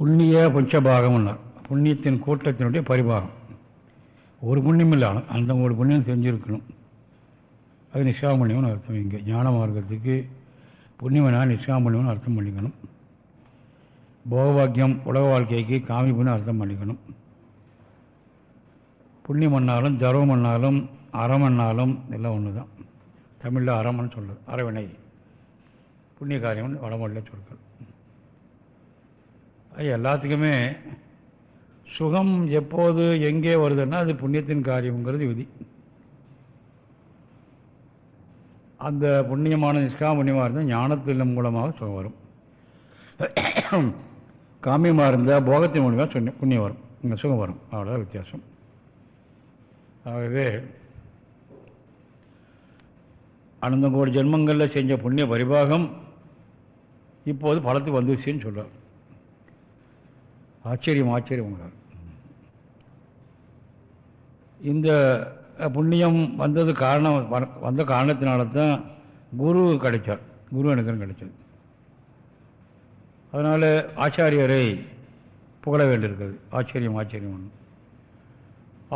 புண்ணிய பட்சபாகம்னார் புண்ணியத்தின் கூட்டத்தினுடைய பரிபாகம். ஒரு புண்ணியம் இல்லை. அந்த ஒரு புண்ணியம் செஞ்சுருக்கணும். அது நிஷ்காமணியம்னு அர்த்தம் இங்கே. ஞான மார்க்கத்துக்கு புண்ணியவனா நிஷ்காமணியம்னு அர்த்தம் பண்ணிக்கணும். போகவாக்கியம் உலக வாழ்க்கைக்கு காமிப்புன்னு அர்த்தம் பண்ணிக்கணும். புண்ணியம் பண்ணாலும் தர்மம் பண்ணாலும் அறம் எல்லாம் ஒன்று தான் தமிழில் அறம்னு சொல்கிறது அறவினை புண்ணிய காரியம்னு வடமொழியில் சொல்கிறது எல்லாத்துக்குமே சுகம் எப்போது எங்கே வருதுன்னா அது புண்ணியத்தின் காரியங்கிறது விதி. அந்த புண்ணியமான நிஷ்காம புண்ணியமாக இருந்தால் ஞானத்தின் மூலமாக சுகம் வரும். காமியமாக இருந்தால் போகத்தின் மூலமாக சொன்ன புண்ணியம் வரும். இங்கே சுகம் வரும். அவ்வளோதான் வித்தியாசம். ஆகவே அனந்தம் கோடி ஜென்மங்களில் செஞ்ச புண்ணிய பரிபாகம் இப்போது பலத்துக்கு வந்துருச்சுன்னு சொல்கிறார் ஆச்சரியம் ஆச்சரியம். இந்த புண்ணியம் வந்தது காரணம் வந்த காரணத்தினால தான் குரு கிடைச்சார். குரு அனுகிரம் கிடைச்சது. அதனால் ஆச்சாரியரை புகழ வேண்டியிருக்கிறது. ஆச்சரியம் ஆச்சரியம்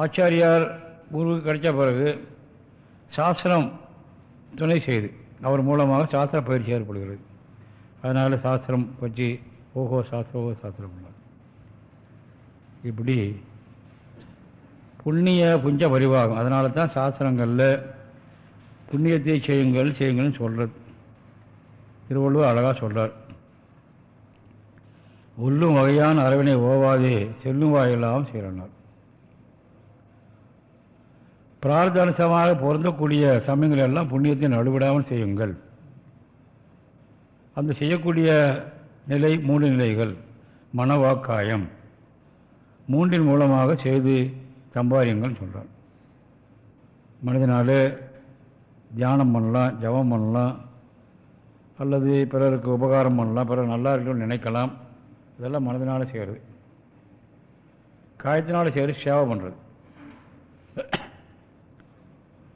ஆச்சாரியார் குரு கிடைச்ச பிறகு சாஸ்திரம் துணை செய்து அவர் மூலமாக சாஸ்திர பயிற்சி ஏற்படுகிறது. அதனால் சாஸ்திரம் பற்றி ஓஹோ சாஸ்திரம் ஓஹோ சாஸ்திரம். இப்படி புண்ணிய புஞ்ச பரிவாகம் அதனால தான் சாஸ்திரங்களில் புண்ணியத்தை செய்யுங்கள் செய்யுங்கள்னு சொல்கிறது திருவள்ளுவர் அழகாக சொல்கிறார் உள்ளும் வகையான அரவினை ஓவாதே செல்லும் வாயிலாம் செய்கிறார் பிரார்த்தனுசமாக பொருந்தக்கூடிய சமயங்கள் எல்லாம் புண்ணியத்தை நடுவிடாமல் செய்யுங்கள். அந்த செய்யக்கூடிய நிலை மூணு நிலைகள். மனவாக்காயம். மூன்றின் மூலமாக செய்து சம்பாதிங்கள்னு சொல்கிறார் மனிதனால் தியானம் பண்ணலாம் ஜபம் பண்ணலாம் அல்லது பிறருக்கு உபகாரம் பண்ணலாம் பிறர் நல்லா இருக்கணும்னு நினைக்கலாம். இதெல்லாம் மனதினால் செய்கிறது காயத்தினால் செய்கிறது சேவை பண்ணுறது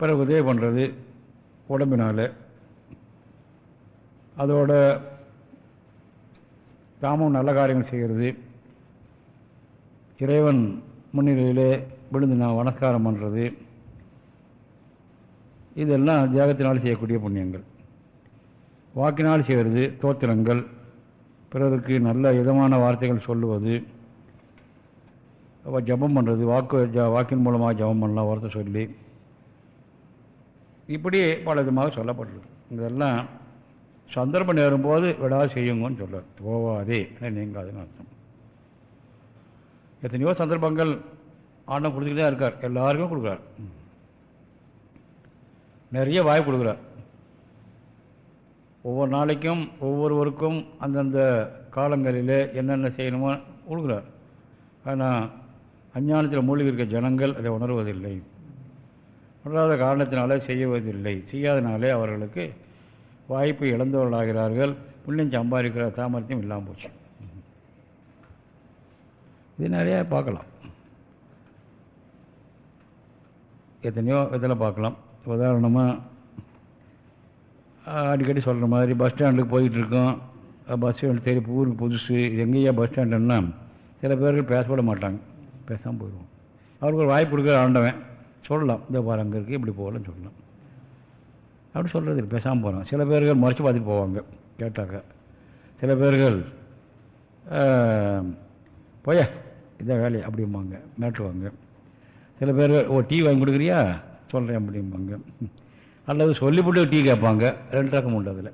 பிறகு உதவி பண்ணுறது உடம்பினால். அதோட தாமும் நல்ல காரியங்கள் செய்கிறது. இறைவன் முன்னிலையிலே விழுந்து நான் வனஸ்காரம் பண்ணுறது இதெல்லாம் தியாகத்தினால் செய்யக்கூடிய புண்ணியங்கள். வாக்கினால் செய்கிறது தோத்திரங்கள். பிறருக்கு நல்ல இதமான வார்த்தைகள் சொல்லுவது. ஜபம் பண்ணுறது வாக்கு வாக்கின் மூலமாக ஜபம் பண்ணலாம் வார்த்தை சொல்லி. இப்படி பல விதமாக சொல்லப்பட்டிருக்கு இதெல்லாம் சந்தர்ப்பம் நேரும்போது விடாது செய்யுங்கன்னு சொல்கிறார் போவாதே நீங்காதுன்னு அர்த்தம். எத்தனையோ சந்தர்ப்பங்கள் ஆண்டம் கொடுத்துக்கிட்டே தான் இருக்கார். எல்லாருக்கும் கொடுக்குறார். நிறைய வாய்ப்பு கொடுக்குறார். ஒவ்வொரு நாளைக்கும் ஒவ்வொருவருக்கும் அந்தந்த காலங்களில் என்னென்ன செய்யணுமோ கொடுக்குறார். ஆனால் அஞ்ஞானத்தில் மூழ்கி இருக்க ஜனங்கள் அதை உணர்வதில்லை. உணராத காரணத்தினாலே செய்வதில்லை. செய்யாதனாலே அவர்களுக்கு வாய்ப்பு இழந்தவர்களாகிறார்கள். புண்ணியம் சம்பாதிக்கிற சாமர்த்தியம் இல்லாமல் போச்சு. இது நிறையா பார்க்கலாம். எத்தனையோ இதில் பார்க்கலாம். உதாரணமாக அடிக்கடி சொல்கிற மாதிரி பஸ் ஸ்டாண்டுக்கு போயிட்டுருக்கோம். பஸ் ஸ்டாண்டு தெரிய ஊருக்கு புதுசு. எங்கேயா பஸ் ஸ்டாண்டுன்னா சில பேர்கள் பேசப்பட மாட்டாங்க. பேசாமல் போயிடுவோம். அவருக்கு ஒரு வாய்ப்பு கொடுக்குற ஆண்டவன். சொல்லலாம். இந்த பாரு அங்கே இருக்குது இப்படி போகலாம்னு சொல்லலாம். அப்படி சொல்கிறது இல்லை. பேசாமல் போகிறோம் சில பேர்கள் மறைச்சி பார்த்துட்டு போவாங்க. கேட்டாக்க. சில பேர்கள் போய. இதான் வேலையை அப்படிம்பாங்க மேட்டுவாங்க சில பேர் ஓ டீ வாங்கி கொடுக்குறியா? சொல்கிறேன் அப்படிம்பாங்க. அல்லது சொல்லிவிட்டு டீ கேட்பாங்க ரெண்டு ரகம் உண்டு அதில்.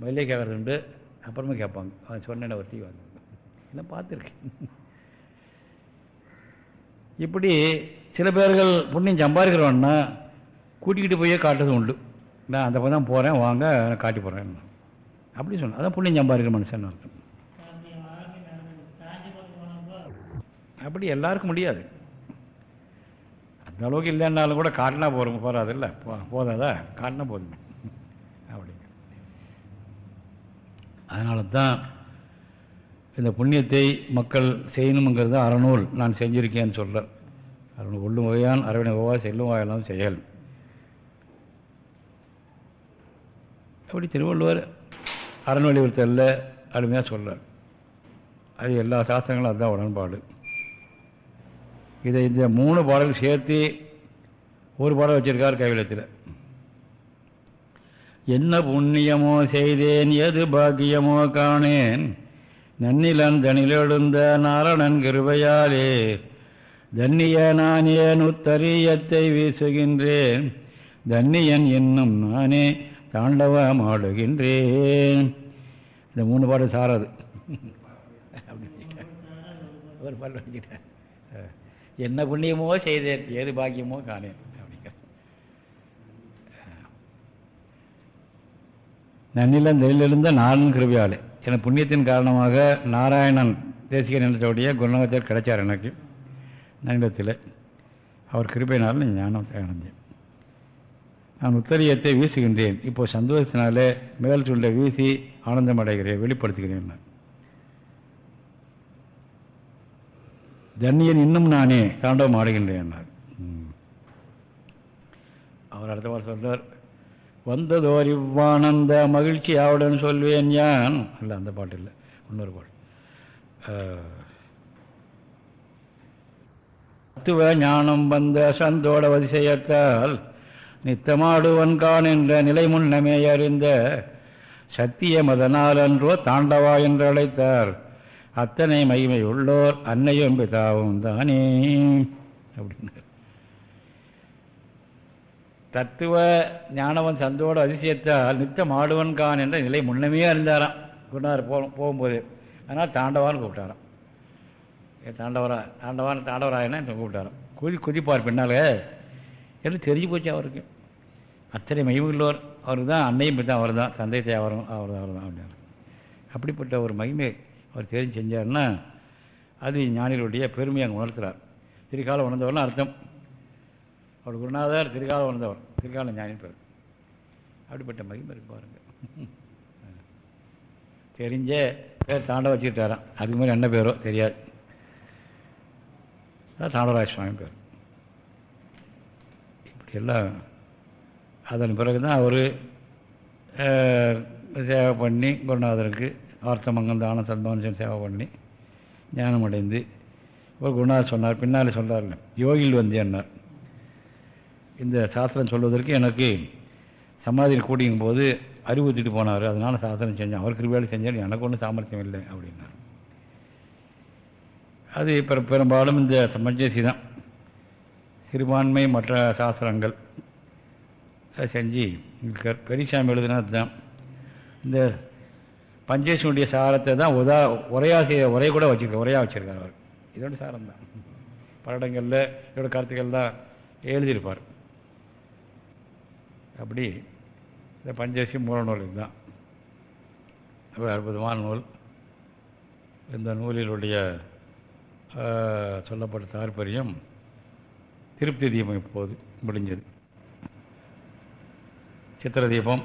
மல்லிகை கேட்குறது உண்டு அப்புறமா கேட்பாங்க. அவன் சொன்னேன் ஒரு டீ வாங்க எல்லாம் பார்த்துருக்கேன். இப்படி சில பேர்கள் புண்ணியம் சம்பாதிக்கிறோன்னா கூட்டிக்கிட்டு போய் காட்டுறது உண்டு. நான் அந்த பக்கம் தான் போகிறேன் வாங்க காட்டி போகிறேன் அப்படி சொன்னேன் அதான் புண்ணியம் சம்பாதிக்கிற மனுஷன் அர்த்தம். அப்படி எல்லாருக்கும் முடியாது. அந்த அளவுக்கு இல்லைன்னாலும் கூட காட்டினா போகிறோம் போகாதில்ல போ போதாதா? காட்டினா போதும். அப்படிங்க. அதனால தான் இந்த புண்ணியத்தை மக்கள் செய்யணுங்கிறது அறநூல் நான் செஞ்சுருக்கேன்னு சொல்கிறேன் அறநூல் உள்ளும் வகையான் அரவணை ஓவா செல்லும் வாயெல்லாம் செயல். அப்படி திருவள்ளுவர் அறநூல் விருத்தல்ல அருமையாக சொல்கிறார் அது எல்லா சாஸ்திரங்களும் அதுதான் உடன்பாடு. இதை இந்த மூணு பாடல்கள் சேர்த்து ஒரு பாடல் வச்சிருக்கார் கைவிளத்தில் என்ன புண்ணியமோ செய்தேன் எது பாக்கியமோ காணேன். நன்னிலன் தனிலெழுந்த நாரணன் கிருபையாலே தன்னிய நான் ஏன் உத்தரியத்தை வீசுகின்றேன். தன்னியன் என்னும் நானே தாண்டவம் ஆடுகின்றேன். இந்த மூணு பாடல் சாராது. ஒரு பாடல் வச்சுக்கிட்டேன் என்ன புண்ணியமோ செய்தேன் ஏது பாக்கியமோ காணேன் அப்படிங்கிற நன்னிலம் நெல்லிருந்த நானும் கிருபியாலே. என புண்ணியத்தின் காரணமாக நாராயணன் தேசிக நிலத்தோடைய குருநகத்தில் கிடைச்சார் எனக்கு. நன்னிலத்தில் அவர் கிருபையினால் ஞானம் அடைஞ்சேன் நான் உத்தரியத்தை வீசுகின்றேன். இப்போது சந்தோஷத்தினாலே மேல் சொல்ல வீசி ஆனந்தம் அடைகிறேன் வெளிப்படுத்துகிறேன் நான் தன்னியன் இன்னும் நானே தாண்டவம் ஆடுகின்றேன் அவர் அடுத்த வாரம் சொல்றார் வந்ததோர் இவ்வானந்த மகிழ்ச்சி ஆவுடன் சொல்வேன் யான்? இல்லை அந்த பாட்டு இல்லை இன்னொரு பாட்டு. தத்துவ ஞானம் வந்த சந்தோட வதிசெயத்தால் நித்தமாடுவன் கான் என்ற நிலை முன்னமே அறிந்த சத்திய மதனால் அன்றோ தாண்டவா என்று அழைத்தார். அத்தனை மகிமை உள்ளோர் அன்னையும் பிதாவும் தானே. அப்படின்னார். தத்துவ ஞானவன் சந்தோட அதிசயத்தால் நித்தம் ஆடுவன் கான் என்ற நிலை முன்னமே அறிந்தாராம். குருநார் போ போகும்போது. அதனால் தாண்டவான்னு கூப்பிட்டாராம். ஏ தாண்டவரா தாண்டவான் தாண்டவராயனா கூப்பிட்டாராம். குதி குதிப்பார் பின்னால் எல்லாம் தெரிஞ்சு போச்சு அவருக்கு. அத்தனை மகிமையுள்ளோர் அவருக்கு தான் அன்னையும் பித்தா அவர் தான் தந்தை தேவரும் அவர் தான் அவர் தான் அப்படின்னாரு. அப்படிப்பட்ட ஒரு மகிமை அவர் தெரிஞ்சு செஞ்சார்னா அது ஞானிகளுடைய பெருமையை அங்கே உணர்த்துறார். திரிகாலம் உணர்ந்தவர்னு அர்த்தம். அவர் குருநாதர் திரிகாலம் உணர்ந்தவர். திரிகாலம் ஞானின் பேர். அப்படிப்பட்ட மகிமை இருக்கு பாருங்க. தெரிஞ்ச பேர் தாண்டவ வச்சுக்கிட்டாராம். அதுக்கு மாதிரி என்ன பேரோ தெரியாது. தாண்டவராஜ சுவாமி பேர். இப்படியெல்லாம் அதன் பிறகு தான் அவர் சேவை பண்ணி குருநாதருக்கு ஆர்த்தமங்கல் தான சந்தோஷம் சேவை பண்ணி ஞானம் அடைந்து ஒரு குருநாதர் சொன்னார். பின்னால் சொல்கிறார் யோகில் வந்தேன்னார் இந்த சாஸ்திரம் சொல்வதற்கு எனக்கு சமாதியில் கூடியும் போது அறிவுறுத்திட்டு போனார். அதனால் சாஸ்திரம் செஞ்சேன். அவர் வேலை செஞ்சாலும் எனக்கு ஒன்றும் சாமர்த்தியம் இல்லை அப்படின்னார். அது இப்போ பெரும்பாலும் இந்த சமஞ்சசி தான். சிறுபான்மை மற்ற சாஸ்திரங்கள் செஞ்சு பெரியசாமி எழுதினது தான். இந்த பஞ்சேஷனுடைய சாரத்தை தான் உதா உரையாசிய உரையை கூட வச்சுருக்க உரையாக வச்சுருக்கார் அவர். இதோட சாரம் தான். பல இடங்களில் இதோட கருத்துக்கள் தான் எழுதியிருப்பார். அப்படி இந்த பஞ்சேசி மூல நூல் இதுதான். ரொம்ப அற்புதமான நூல். இந்த நூலினுடைய சொல்லப்பட்ட தாற்பயம் திருப்தி தீபம் இப்போது முடிஞ்சது. சித்திர தீபம்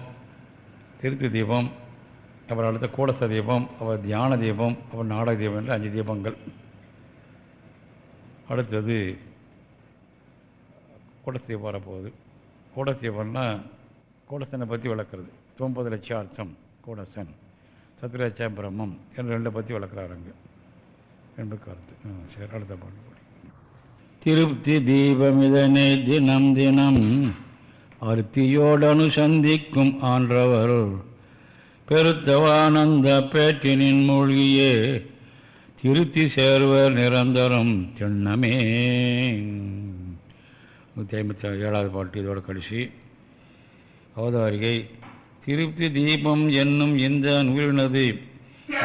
திருப்தி தீபம் அவர் அடுத்த கூடச தீபம் அவர் தியான தீபம் அவர் நாடக தீபம் என்று அஞ்சு தீபங்கள். அடுத்தது கூடச வரப்போகுது. கூடச கூடசனை பற்றி விளக்குறது. தொம்பது லட்சார்த்தம் கூடசன் சத்துலட்சம் பிரம்மம் என்று ரெண்டை பற்றி வளர்க்குறாருங்க ரெண்டு கருத்து. சரி அடுத்த பாட்டு திருப்தி தீபமிதனை தினம் தினம் அருத்தியோடு அனுசந்திக்கும் ஆன்றவர் பெருத்தவானந்த பேற்றினின் மூழ்கியே திருத்தி சேர்வர் நிரந்தரம் திண்ணமே. நூற்றி ஐம்பத்தி ஏழாவது பாட்டு இதோட கடைசி. அவதாரிகை திருப்தி தீபம் என்னும் இந்த நூலினது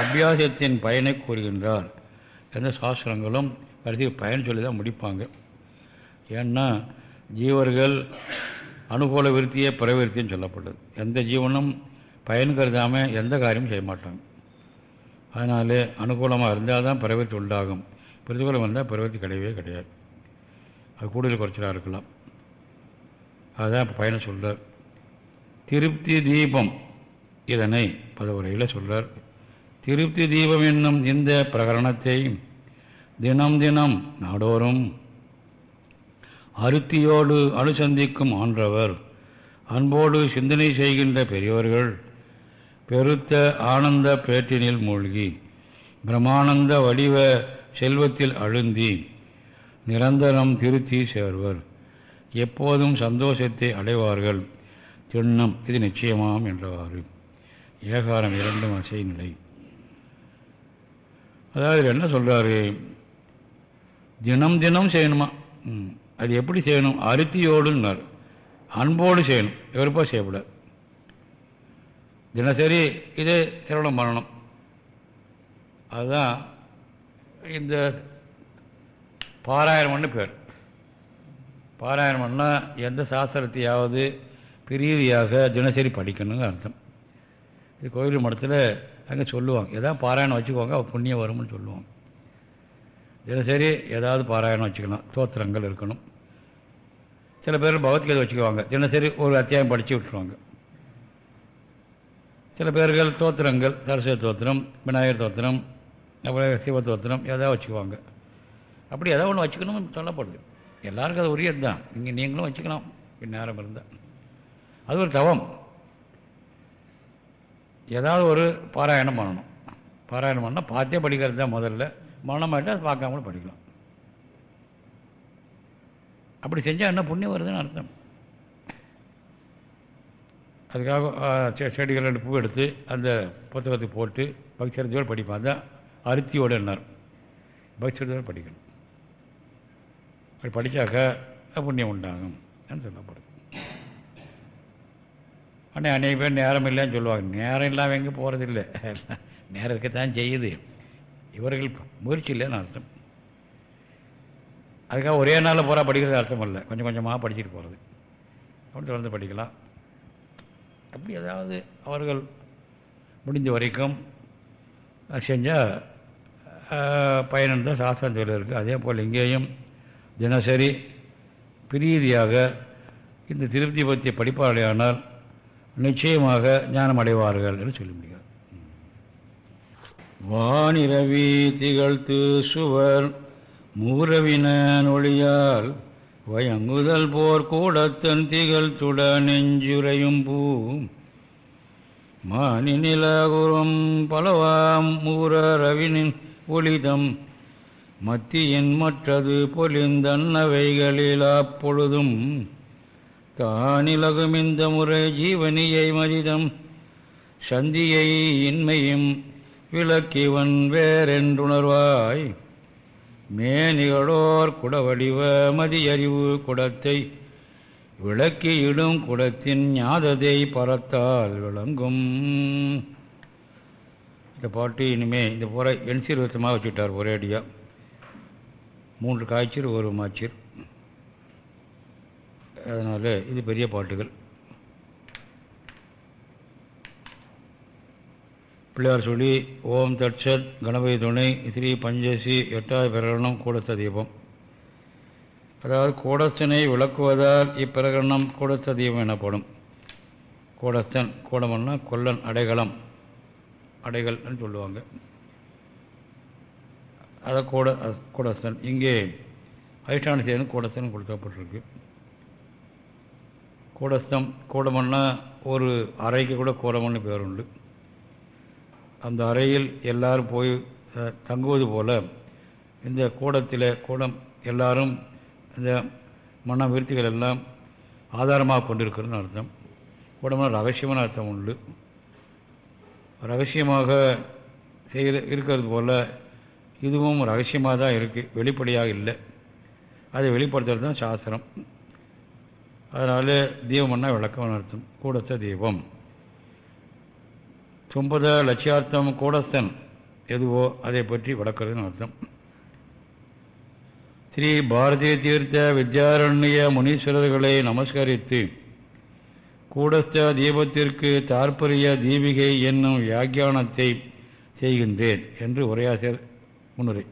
அபியாசத்தின் பயனை கூறுகின்றார். எந்த சாஸ்திரங்களும் கடைசியில் பயன் சொல்லி தான் முடிப்பாங்க. ஏன்னா ஜீவர்கள் அனுகூல விருத்தியே பிரவிருத்தின்னு சொல்லப்பட்டது எந்த ஜீவனும் பயன் கருதாமல் எந்த காரியமும் செய்ய மாட்டாங்க. அதனால் அனுகூலமாக இருந்தால் தான் பிரவர்த்தி உண்டாகும். பிரதிகூலம் வந்தால் பிரவர்த்தி கிடையவே கிடையாது. அது கூடுதல் குறைச்சலாக இருக்கலாம். அதுதான் இப்போ பயனை சொல்கிறார் திருப்தி தீபம் இதனை பதவுரையில் சொல்கிறார் திருப்தி தீபம் என்னும் இந்த பிரகரணத்தை தினம் தினம் நாடோறும் அருத்தியோடு அனுசந்திக்கும் ஆன்றவர் அன்போடு சிந்தனை செய்கின்ற பெரியோர்கள் பெருத்த ஆனந்த பேட்டினில் மூழ்கி பிரம்மானந்த வடிவ செல்வத்தில் அழுந்தி நிரந்தரம் திருத்தி சேர்வர். எப்போதும் சந்தோஷத்தை அடைவார்கள். திண்ணம் இது நிச்சயமாம் என்றவாறு. ஏகாரம் இரண்டும் அசை நிலை. அதாவது என்ன சொல்கிறாரு தினம் தினம் செய்யணுமா? அது எப்படி செய்யணும்? அரித்தியோடுன்னார். அன்போடு செய்யணும். எவருப்போ செய்யக்கூடாது தினசரி இதே சிரவணம் பண்ணணும் அதுதான் இந்த பாராயணம்னு பேர். பாராயணம்னா எந்த சாஸ்திரத்தையாவது பிரீதியாக தினசரி படிக்கணுங்க அர்த்தம். இது கோயில் மடத்தில் அங்கே சொல்லுவாங்க. எதாவது பாராயணம் வச்சுக்கோங்க புண்ணியம் வரும்னு சொல்லுவாங்க. தினசரி ஏதாவது பாராயணம் வச்சுக்கலாம். தோத்திரங்கள் இருக்கணும். சில பேர் பகவத்கீதை வச்சுக்குவாங்க. தினசரி ஒரு அத்தியாயம் படித்து விட்டுருவாங்க. சில பேர்கள் தோத்திரங்கள் சரஸ்வதி தோத்திரம் விநாயகர் தோத்திரம் அப்புறம் சிவ தோத்திரம் எதாவது வச்சுக்குவாங்க. அப்படி எதாவது ஒன்று வச்சுக்கணும்னு சொல்லப்படுது. எல்லாருக்கும் அது உரியது தான். இங்கே நீங்களும் வச்சுக்கலாம். நேரம் இருந்தால் அது ஒரு தவம். ஏதாவது ஒரு பாராயணம் பண்ணணும். பாராயணம் பண்ணால் பார்த்தே படிக்கிறது தான் முதல்ல. மரணம் அது பார்க்காமலும் படிக்கலாம். அப்படி செஞ்சால் என்ன புண்ணியம் வருதுன்னு அர்த்தம். அதுக்காக செடிகள் ரெண்டு பூ எடுத்து அந்த புத்தகத்துக்கு போட்டு பக்தி படிப்பான். தான் அருத்தியோடு என்னார் பக்தி படிக்கணும். அப்படி படித்தாக்க புண்ணியம் உண்டாகும் சொல்லப்படுது ஆனால் அநேக பேர் நேரம் இல்லைன்னு சொல்லுவாங்க. நேரம் இல்லாமல் எங்கே போகிறதில்லை நேரம் இருக்கத்தான் செய்யுது. இவர்கள் முயற்சி இல்லைன்னு அர்த்தம். அதுக்காக ஒரே நாளில் பூரா படிக்கிறது அர்த்தம் இல்லை. கொஞ்சம் கொஞ்சமாக படிச்சுட்டு போகிறது அப்படி தொடர்ந்து படிக்கலாம். அப்படி ஏதாவது அவர்கள் முடிஞ்ச வரைக்கும் செஞ்சால் பயனந்த சாஸ்திரம் சொல்லியிருக்கு அதே போல் இங்கேயும் தினசரி பிரீதியாக இந்த திருப்தி பற்றிய படிப்பாளையானால் நிச்சயமாக ஞானம் அடைவார்கள் என்று சொல்லி முடிகிறார் வானிரவி திகழ்த்து சுவர் மூரவின ஒளியால் வயங்குதல் போர் கூடத்தன் திகழ் சுட நெஞ்சுரையும் பூ. மானி நிலகுரம் பலவாம் மூர ரவினின் ஒளிதம். மத்தியின் மற்றது பொலிந்தன்னவைகளில் அப்பொழுதும். தானிலகும் இந்த முறை ஜீவனியை மதிதம். சந்தியை இன்மையும் விளக்கிவன் வேறென்றுணர்வாய். மேனிகளோர் குடவடிவ மதியறிவு குடத்தை விளக்கியிடும் குடத்தின் ஞாததை பரத்தால் விளங்கும். இந்த பாட்டு இனிமே இந்த புற எண்சீர்வத்தமாக வச்சுட்டார் ஒரேடியாக மூன்று காய்ச்சல் ஒரு மாச்சீர். அதனால் இது பெரிய பாட்டுகள். பிள்ளையார் சொல்லி ஓம் தட்சத் கணபதி துணை ஸ்ரீ பஞ்சசி எட்டாவது பிரகடனம் கூடத்த தீபம். அதாவது கூடத்தனை விளக்குவதால் இப்பிரகடனம் கூடத்த தீபம் எனப்படும். கூடத்தன் கூடமன்னா கொல்லன் அடைகளம் அடைகள்னு சொல்லுவாங்க. அதை கூட கூடஸ்தன் இங்கே அதிஷ்டான சேதன் கூடஸ்தன் கொடுக்கப்பட்டிருக்கு. கூடஸ்தம் கூடமன்னா ஒரு அறைக்கு கூட கூடமன்னு பேர் உண்டு அந்த அறையில் எல்லாரும் போய் தங்குவது போல் இந்த கூடத்தில் கூடம் எல்லாரும் இந்த மன விருத்திகள் எல்லாம் ஆதாரமாக கொண்டிருக்கிறதுன்னு அர்த்தம். கூடமான ரகசியமான அர்த்தம் உண்டு. ரகசியமாக செய்கிற இருக்கிறது போல் இதுவும் ரகசியமாக தான் இருக்குது வெளிப்படையாக இல்லை. அதை வெளிப்படுத்துறது தான் சாஸ்திரம். அதனால் தீபம்னா விளக்கம்னு அர்த்தம். கூடத்த தீபம். தும்பத லட்சியார்த்தம் கூடஸ்தன் எதுவோ அதை பற்றி விளக்குறதுன்னு அர்த்தம். ஸ்ரீ பாரதிய தீர்த்த வித்யாரண்ய முனீஸ்வரர்களை நமஸ்கரித்து கூடஸ்த தீபத்திற்கு தாற்பரிய தீபிகை என்னும் வியாக்கியானத்தை செய்கின்றேன் என்று உரையாசிரியர் முன்னுரை.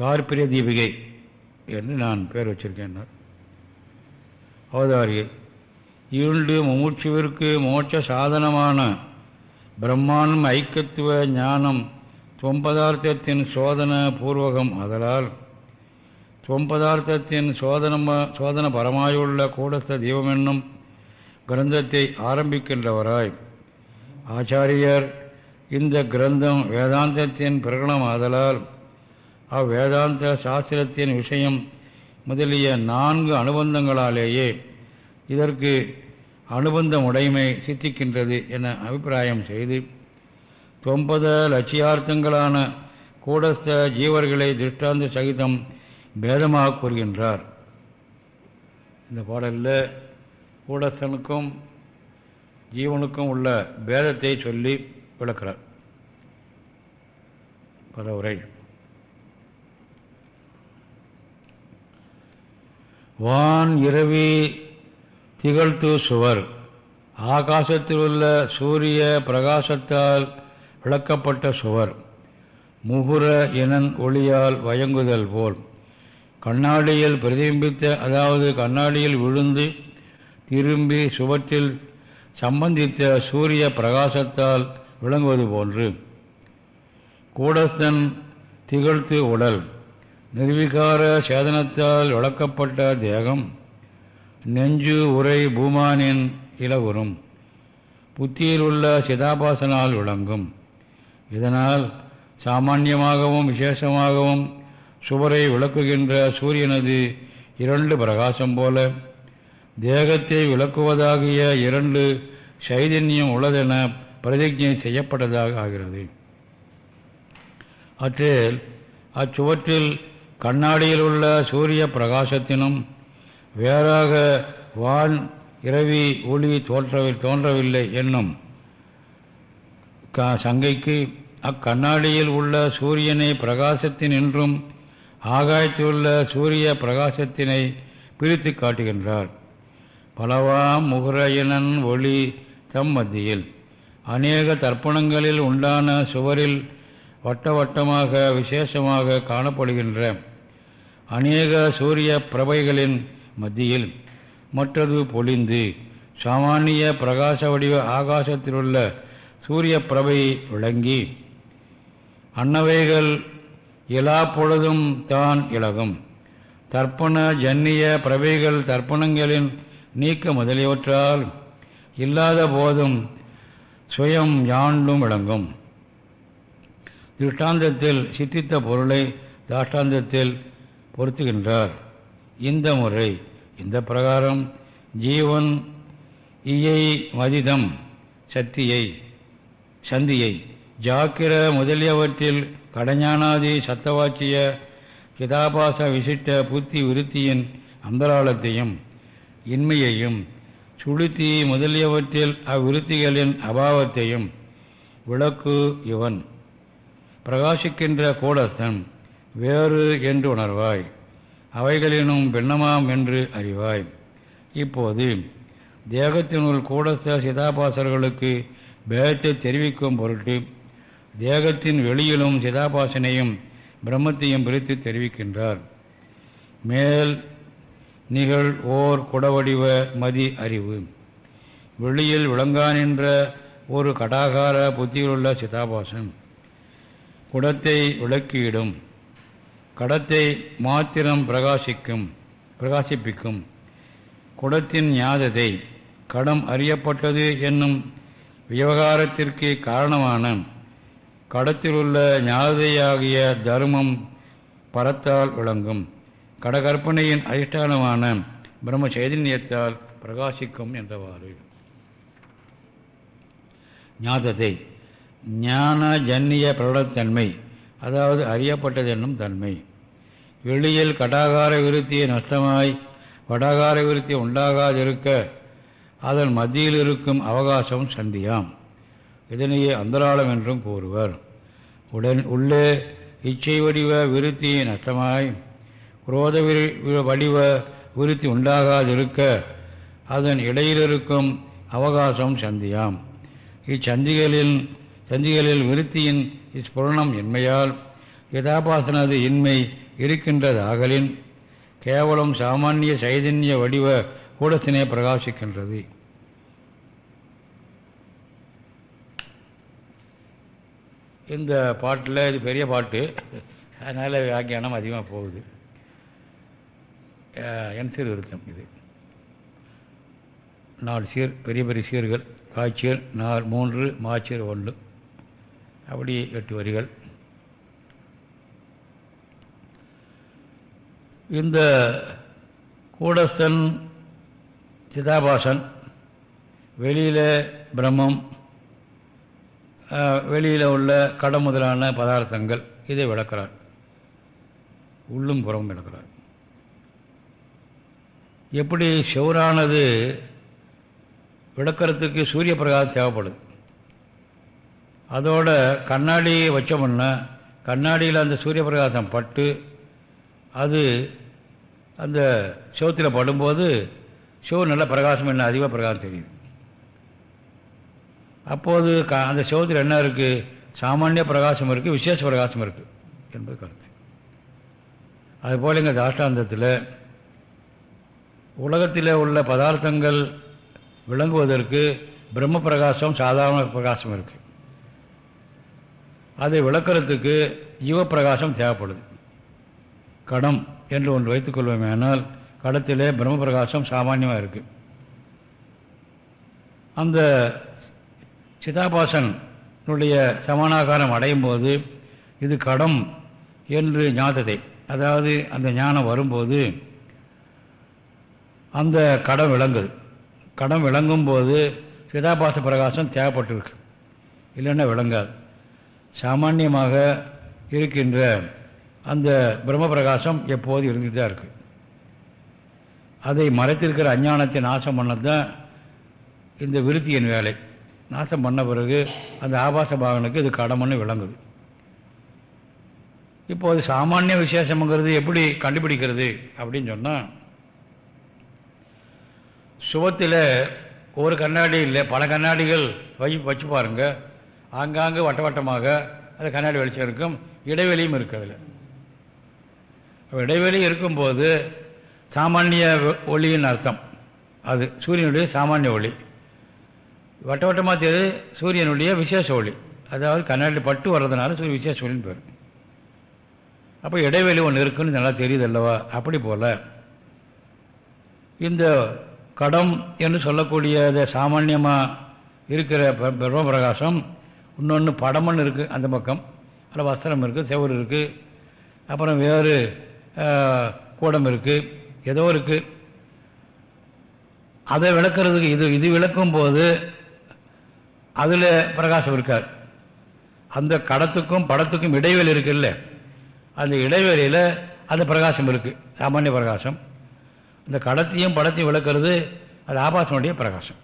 தாற்பரிய தீபிகை என்று நான் பேர் வச்சிருக்கேன் அவதாரியை ஈண்டு முமூச்சுவிற்கு மோட்ச சாதனமான பிரம்மாண்டம் ஐக்கத்துவ ஞானம் தொம்பதார்த்தத்தின் சோதன பூர்வகம் அதலால் தொம்பதார்த்தத்தின் சோதனமா சோதன பரமாயுள்ள கூடஸ்த தீபம் கிரந்தத்தை ஆரம்பிக்கின்றவராய். ஆச்சாரியர் இந்த கிரந்தம் வேதாந்தத்தின் பிரகடனம் ஆதலால் அவ்வேதாந்த சாஸ்திரத்தின் விஷயம் முதலிய நான்கு அனுபந்தங்களாலேயே இதற்கு அனுபந்த உடைமை சித்திக்கின்றது என அபிப்பிராயம் செய்து தொம்பத லட்சியார்த்தங்களான கூடஸ்த ஜீவர்களை திருஷ்டாந்த சகிதம் பேதமாக கூறுகின்றார். இந்த பாடலில் கூடஸ்தனுக்கும் ஜீவனுக்கும் உள்ள பேதத்தை சொல்லி விளக்கிறார். பதவுரை. வான் இரவி திகழ்த்து சுவர். ஆகாசத்தில் உள்ள சூரிய பிரகாசத்தால் விளக்கப்பட்ட சுவர். முகுர இனன் ஒளியால் வயங்குதல் போல். கண்ணாடியில் பிரதிபிம்பித்த அதாவது கண்ணாடியில் விழுந்து திரும்பி சுவற்றில் சம்பந்தித்த சூரிய பிரகாசத்தால் விளங்குவது போன்று. கூடஸ்தன் திகழ்த்து உடல். நிர்விகார சேதனத்தால் விளக்கப்பட்ட தேகம். நெஞ்சு உரை பூமானின் இலவுறும் புத்தியில் உள்ள சிதாபாசனால் விளங்கும். இதனால் சாமான்யமாகவும் விசேஷமாகவும் சுவரை விளக்குகின்ற சூரியனது இரண்டு பிரகாசம் போல. தேகத்தை விளக்குவதாகிய இரண்டு சைதன்யம் உள்ளதென பிரதிஜை செய்யப்பட்டதாக ஆகிறது. அற்றில் அச்சுவற்றில் கண்ணாடியில் உள்ள சூரிய பிரகாசத்தினும் வேறாக வான் இரவி ஒளி தோற்றவில் தோன்றவில்லை என்னும் சங்கைக்கு அக்கண்ணாடியில் உள்ள சூரியனை பிரகாசத்தின் என்றும் சூரிய பிரகாசத்தினை பிரித்து காட்டுகின்றார். பலவாம் முகரையனன் ஒளி தம் மத்தியில். அநேக தர்ப்பணங்களில் உண்டான சுவரில் வட்ட வட்டமாக விசேஷமாக காணப்படுகின்ற அநேக சூரிய பிரபைகளின் மத்தியில் மற்றது பொழிந்து சாமானிய பிரகாச வடிவ ஆகாசத்திலுள்ள சூரிய பிரபை விளங்கி அன்னவைகள் இலா பொழுதும் தான் இலகும். தர்ப்பண ஜன்னிய பிரபைகள் தர்ப்பணங்களின் நீக்க முதலியவற்றால் இல்லாத போதும் சுயம் யாண்டும் விளங்கும். திருஷ்டாந்தத்தில் சித்தித்த பொருளை தாஷ்டாந்தத்தில் பொருத்துகின்றார். இந்த முறை இந்த பிரகாரம் ஜீவன் இயை மதிதம் சக்தியை சந்தியை ஜாக்கிர முதலியவற்றில் கடஞானாதி சத்தவாச்சிய கிதாபாச விசிட்ட புத்தி விருத்தியின் அந்தராளத்தையும் இன்மையையும் சுளுத்தி முதலியவற்றில் அவ்விருத்திகளின் அபாவத்தையும் விளக்கு இவன். பிரகாசிக்கின்ற கூடஸ்தன் வேறு என்று உணர்வாய். அவைகளினும் பின்னமாம் என்று அறிவாய். இப்போது தேகத்தினுள் கூடஸ்த சிதாபாசர்களுக்கு பேதத்தை தெரிவிக்கும் பொருட்டு தேகத்தின் வெளியிலும் சிதாபாசனையும் பிரம்மத்தையும் பிரித்து தெரிவிக்கின்றார். மேல் நிகழ் ஓர் குடவடிவ மதி அறிவு. வெளியில் விளங்கானின்ற ஒரு கடாகார புத்தியிலுள்ள சிதாபாசன். குடத்தை விளக்கியிடும் கடத்தை மாத்திரம் பிரகாசிக்கும் பிரகாசிப்பிக்கும். குடத்தின் ஞாததை கடம் அறியப்பட்டது என்னும் விவகாரத்திற்கு காரணமான கடத்திலுள்ள ஞாதையாகிய தர்மம் பரத்தால் விளங்கும். கடகற்பனையின் அதிஷ்டானமான பிரம்ம சைதன்யத்தால் பிரகாசிக்கும் என்றவாறு. ஞாதத்தை ஞான ஜன்னிய பிரபலத்தன்மை அதாவது அறியப்பட்டது என்னும் தன்மை. வெளியில் கடாகார விருத்தியை நஷ்டமாய் வடாகார விருத்தி உண்டாகாதிருக்க அதன் மத்தியில் இருக்கும் அவகாசம் சந்தியாம். இதனையே அந்தராளம் என்றும் கூறுவர். உடன் உள்ளே இச்சை வடிவ விருத்தி நஷ்டமாய் குரோத வடிவ விருத்தி உண்டாகாதிருக்க அதன் இடையிலிருக்கும் அவகாசம் சந்தியாம். இச்சந்திகளில் சந்திகளில் விருத்தியின் ஸ்புரணம் இன்மையால் யதாபாசனது இன்மை இருக்கின்றதாகலின் கேவலம் சாமானிய சைதன்ய வடிவ கூடத்தினை பிரகாசிக்கின்றது. இந்த பாட்டில் இது பெரிய பாட்டு. அதனால் வியாக்கியானம் அதிகமாக போகுது. என் சீர் விருத்தம் இது. நாலு சீர் பெரிய பெரிய சீர்கள். காய்ச்சீர் நாலு மூன்று மாச்சீர் ஒன்று. அப்படி எட்டு வரிகள். இந்த கூடஸ்தன் சிதாபாசன் வெளியில் பிரம்மம் வெளியில் உள்ள கடம் முதலான பதார்த்தங்கள் இதை விளக்கிறார். உள்ளும் புறமும் விளக்கிறார். எப்படி செவரானது விளக்கிறதுக்கு சூரிய பிரகாசம் தேவைப்படுது? அதோட கண்ணாடியை வச்சோம்னா கண்ணாடியில் அந்த சூரிய பிரகாசம் பட்டு அது அந்த சிவத்தில் படும்போது சிவம் நல்ல பிரகாசம் என்ன? அதிகமாக பிரகாசம் தெரியுது அப்போது அந்த சிவத்தில் என்ன இருக்குது சாமானிய பிரகாசம் இருக்குது விசேஷ பிரகாசம் இருக்குது என்பது கருத்து. அதுபோல் எங்கள் தாஷ்டாந்தத்தில் உலகத்தில் உள்ள பதார்த்தங்கள் விளங்குவதற்கு பிரம்ம பிரகாசம் சாதாரண பிரகாசம் இருக்குது அதை விளக்கிறதுக்கு ஜீவப்பிரகாசம் தேவைப்படுது. கடம் என்று ஒன்று வைத்துக்கொள்வோமே ஆனால் கடத்திலே பிரம்ம பிரகாசம் சாமானியமாக இருக்குது அந்த சிதாபாசனுடைய சமானாகாரம் அடையும் போது இது கடம் என்று ஞாதத்தை அதாவது அந்த ஞானம் வரும்போது அந்த கடம் விளங்குது. கடம் விளங்கும் போது சிதாபாச பிரகாசம் தேவைப்பட்டிருக்கு. இல்லைன்னா விளங்காது. சாமானியமாக இருக்கின்ற அந்த பிரம்ம பிரகாசம் எப்போது இருந்துட்டு தான் இருக்குது அதை மறைத்திருக்கிற அஞ்ஞானத்தை நாசம் பண்ணது தான் இந்த விருத்தியின் வேலை. நாசம் பண்ண பிறகு அந்த ஆபாச பாகனுக்கு இது கடமன்னு விளங்குது. இப்போது சாமானிய விசேஷங்கிறது எப்படி கண்டுபிடிக்கிறது அப்படின்னு சொன்னால் சுபத்தில் ஒரு கண்ணாடி இல்லை பல கண்ணாடிகள் வை வச்சு பாருங்கள் ஆங்காங்கு வட்ட வட்டமாக அந்த கண்ணாடி வெளிச்சம் இருக்கும் இடைவெளியும் இருக்குது அதில். இடைவெளி இருக்கும்போது சாமானிய ஒளியின் அர்த்தம். அது சூரியனுடைய சாமானிய ஒளி. வட்ட வட்டமாக தெரியுது சூரியனுடைய விசேஷ ஒளி. அதாவது கண்ணாடி பட்டு வர்றதுனால சூரிய விசேஷ ஒளின்னு பேர். அப்போ இடைவெளி ஒன்று இருக்குன்னு நல்லா தெரியுது அல்லவா? அப்படி போல். இந்த கடம் என்று சொல்லக்கூடிய சாமானியமாக இருக்கிற பிரம்ம பிரகாசம் இன்னொன்று படமன்னு இருக்குது அந்த பக்கம். அதில் வஸ்திரம் இருக்குது செவரு இருக்குது அப்புறம் வேறு கூடம் இருக்குது ஏதோ இருக்குது அதை விளக்குறதுக்கு இது இது விளக்கும் போது அதில் பிரகாசம் இருக்கார் அந்த கடத்துக்கும் படத்துக்கும் இடைவெளி இருக்குல்ல? அந்த இடைவெளியில் அந்த பிரகாசம் இருக்குது சாமானிய பிரகாசம். இந்த கடத்தையும் படத்தையும் விளக்குறது அது ஆபாசனுடைய பிரகாசம்.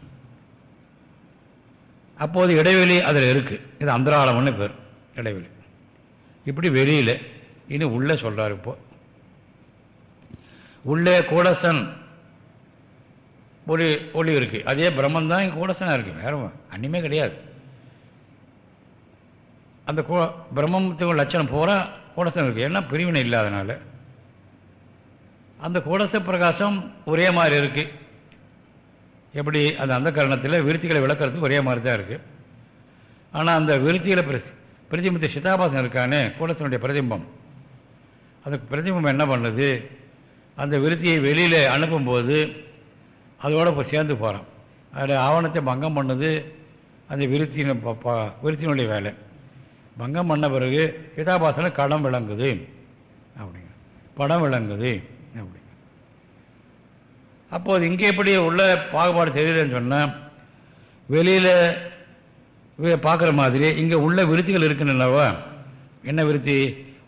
அப்போது இடைவெளி அதில் இருக்குது இது அந்தராளம்னு பேர் இடைவெளி. இப்படி வெளியில் இனி உள்ளே சொல்கிறார் இப்போ உள்ளே கூடசன் ஒளி ஒளி இருக்குது அதே பிரம்மன் தான் இங்கே கூடசனாக இருக்குது வேற அன்னியுமே கிடையாது. அந்த கூ பிரம்மத்துக்கு லட்சணம் பூரா கூடசன் இருக்குது ஏன்னா பிரிவினை இல்லாதனால. அந்த கூடச பிரகாசம் ஒரே மாதிரி இருக்குது எப்படி? அந்த அந்த கரணத்தில் விருத்திகளை விளக்கிறதுக்கு ஒரே மாதிரி தான் இருக்குது ஆனால் அந்த விருத்தியில் பிரதி பிரதிபிம்பத்தை சிதாபாசன் இருக்கானே கூடசனுடைய பிரதிபம். அந்த பிரதிபம் என்ன பண்ணுது? அந்த விருத்தியை வெளியில் அனுப்பும்போது அதோடு இப்போ சேர்ந்து போகிறான் அதில் ஆவணத்தை பங்கம் பண்ணுது அந்த விருத்தின விருத்தினுடைய வேலை. பங்கம் பண்ண பிறகு சிதாபாசன கடம் விளங்குது அப்படிங்க. படம் விளங்குது அப்படிங்க. அப்போது இங்கே எப்படி உள்ள பாகுபாடு தெரியலன்னு சொன்னால் வெளியில் பார்க்குற மாதிரி இங்கே உள்ள விருத்திகள் இருக்குன்னு என்ன விருத்தி?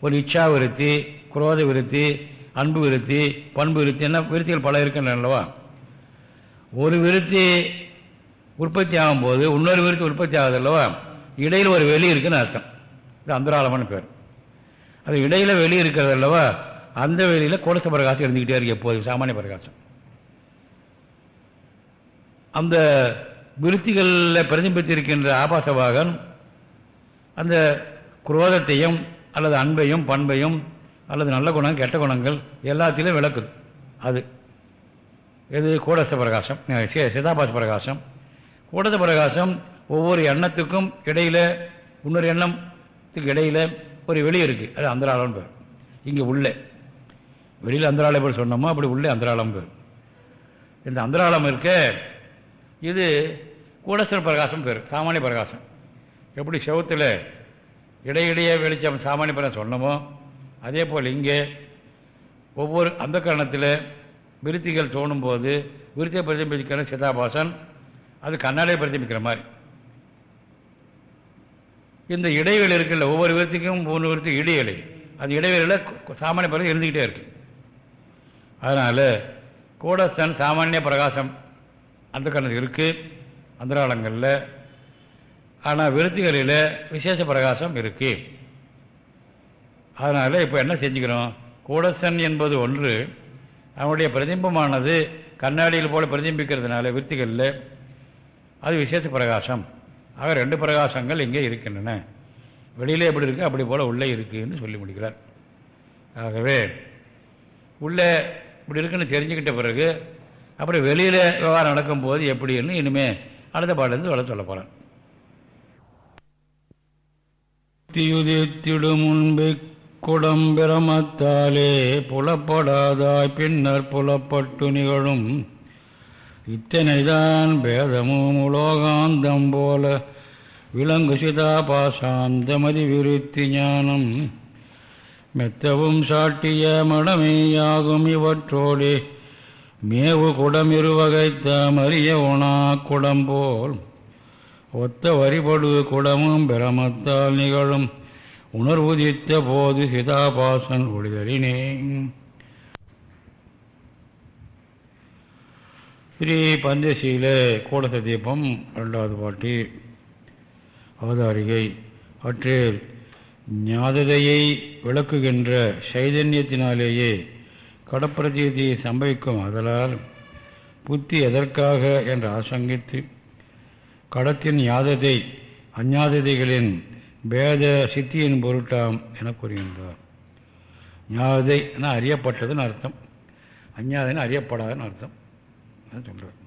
ஒரு இச்சா விருத்தி குரோத விருத்தி அன்பு விருத்தி பண்பு விருத்தி என்ன விருத்திகள் பல இருக்குன்னல்லவா ஒரு விருத்தி உற்பத்தி ஆகும்போது இன்னொரு விருத்தி உற்பத்தி ஆகுது அல்லவா இடையில் ஒரு வெளி இருக்குன்னு அர்த்தம். இது அந்தராளமான பேர். அது இடையில் வெளி இருக்கிறது அல்லவா அந்த வெளியில் கோடச பிரகாசம் இருந்துக்கிட்டே இருக்கு எப்போது சாமானிய பிரகாசம். அந்த விருத்திகளில் பிரதிபித்திருக்கின்ற ஆபாசவாகன் அந்த குரோதத்தையும் அல்லது அன்பையும் பண்பையும் அல்லது நல்ல குணம் கெட்ட குணங்கள் எல்லாத்திலையும் விளக்குது. அது. எது? கூடச பிரகாசம். சிதாபாச பிரகாசம். கூடச பிரகாசம் ஒவ்வொரு எண்ணத்துக்கும் இடையில் இன்னொரு எண்ணத்துக்கு இடையில் ஒரு வெளி இருக்குது அது அந்தராளம் பேர். இங்கே உள்ளே. வெளியில் அந்தராளம் பேர் சொன்னோமோ அப்படி உள்ளே அந்தராளம் பேர். இந்த அந்தராளம் இருக்க இது கூடசர பிரகாசம் பேர். சாமானிய பிரகாசம். எப்படி செவத்தில் இடையிடையே வெளிச்சம் சாமானிய பிரகாசம் சொன்னமோ அதே போல் இங்கே ஒவ்வொரு அந்த கரணத்தில் விருத்திகள் தோணும் போது விருத்தியை பிரதிபிக்கிற சிதாபாசன் அது கண்ணாலே பிரதிபிக்கிற மாதிரி. இந்த இடைவெளி இருக்குல்ல ஒவ்வொரு விருத்திக்கும் ஒவ்வொரு விருத்தி இடைவெளி. அந்த இடைவெளியில் சாமானிய பலன் இருந்துக்கிட்டே இருக்கு. அதனால் கூடஸ்தன் சாமானிய பிரகாசம் அந்த கண்ணத்தில் இருக்குது அந்தராளங்களில். ஆனால் விருத்திகளில் விசேஷ பிரகாசம் இருக்குது அதனால் இப்போ என்ன செஞ்சுக்கிறோம்? கூடசன் என்பது ஒன்று. அவனுடைய பிரதிம்பமானது கண்ணாடியில் போல பிரதிபிக்கிறதுனால விருத்திகளில் அது விசேஷ பிரகாசம். ஆக ரெண்டு பிரகாசங்கள் இங்கே இருக்கின்றன. வெளியிலே எப்படி இருக்குது அப்படி போல் உள்ளே இருக்குன்னு சொல்லி முடிக்கிறார். ஆகவே உள்ளே இப்படி இருக்குன்னு தெரிஞ்சுக்கிட்ட பிறகு அப்புறம் வெளியில் விவகாரம் நடக்கும்போது எப்படின்னு இனிமேல் அடுத்த பாடலேருந்து வளர சொல்ல போகிறேன் தியுதித்திடும் முன்பு குடம்பிரமத்தாலே புலப்படாதாய் பின்னர் புலப்பட்டு நிகழும். இத்தனைதான் பேதமும் உலோகாந்தம் போல விலங்கு சிதா பாசாந்தமதி விருத்தி ஞானம். மெத்தவும் சாட்டிய மடமையாகும் இவற்றோடு மேவு குடம் இருவகைத்த மரிய உணா குடம் போல் ஒத்த வரிபடு குடமும் பிரமத்தால் நிகழும். உணர்வுதித்த போது சிதாபாசன் ஒளிதறினே. ஸ்ரீ பந்தசீல கூடச தீபம் ரெண்டாவது பாட்டி அவதாரிகை அற்றில் ஞாததையை விளக்குகின்ற சைதன்யத்தினாலேயே கடப்பிரதீதி சம்பவிக்கும் அதலால் புத்தி எதற்காக என்று ஆசங்கித்து கடத்தின் யாததை அஞ்ஞாததைகளின் பேத சித்தியின் பொருட்டாம் என கூறுகின்றார் ஞாதை என அறியப்பட்டதுன்னு அர்த்தம். அஞ்ஞாதைன்னு அறியப்படாதுன்னு அர்த்தம். சொல்கிறார்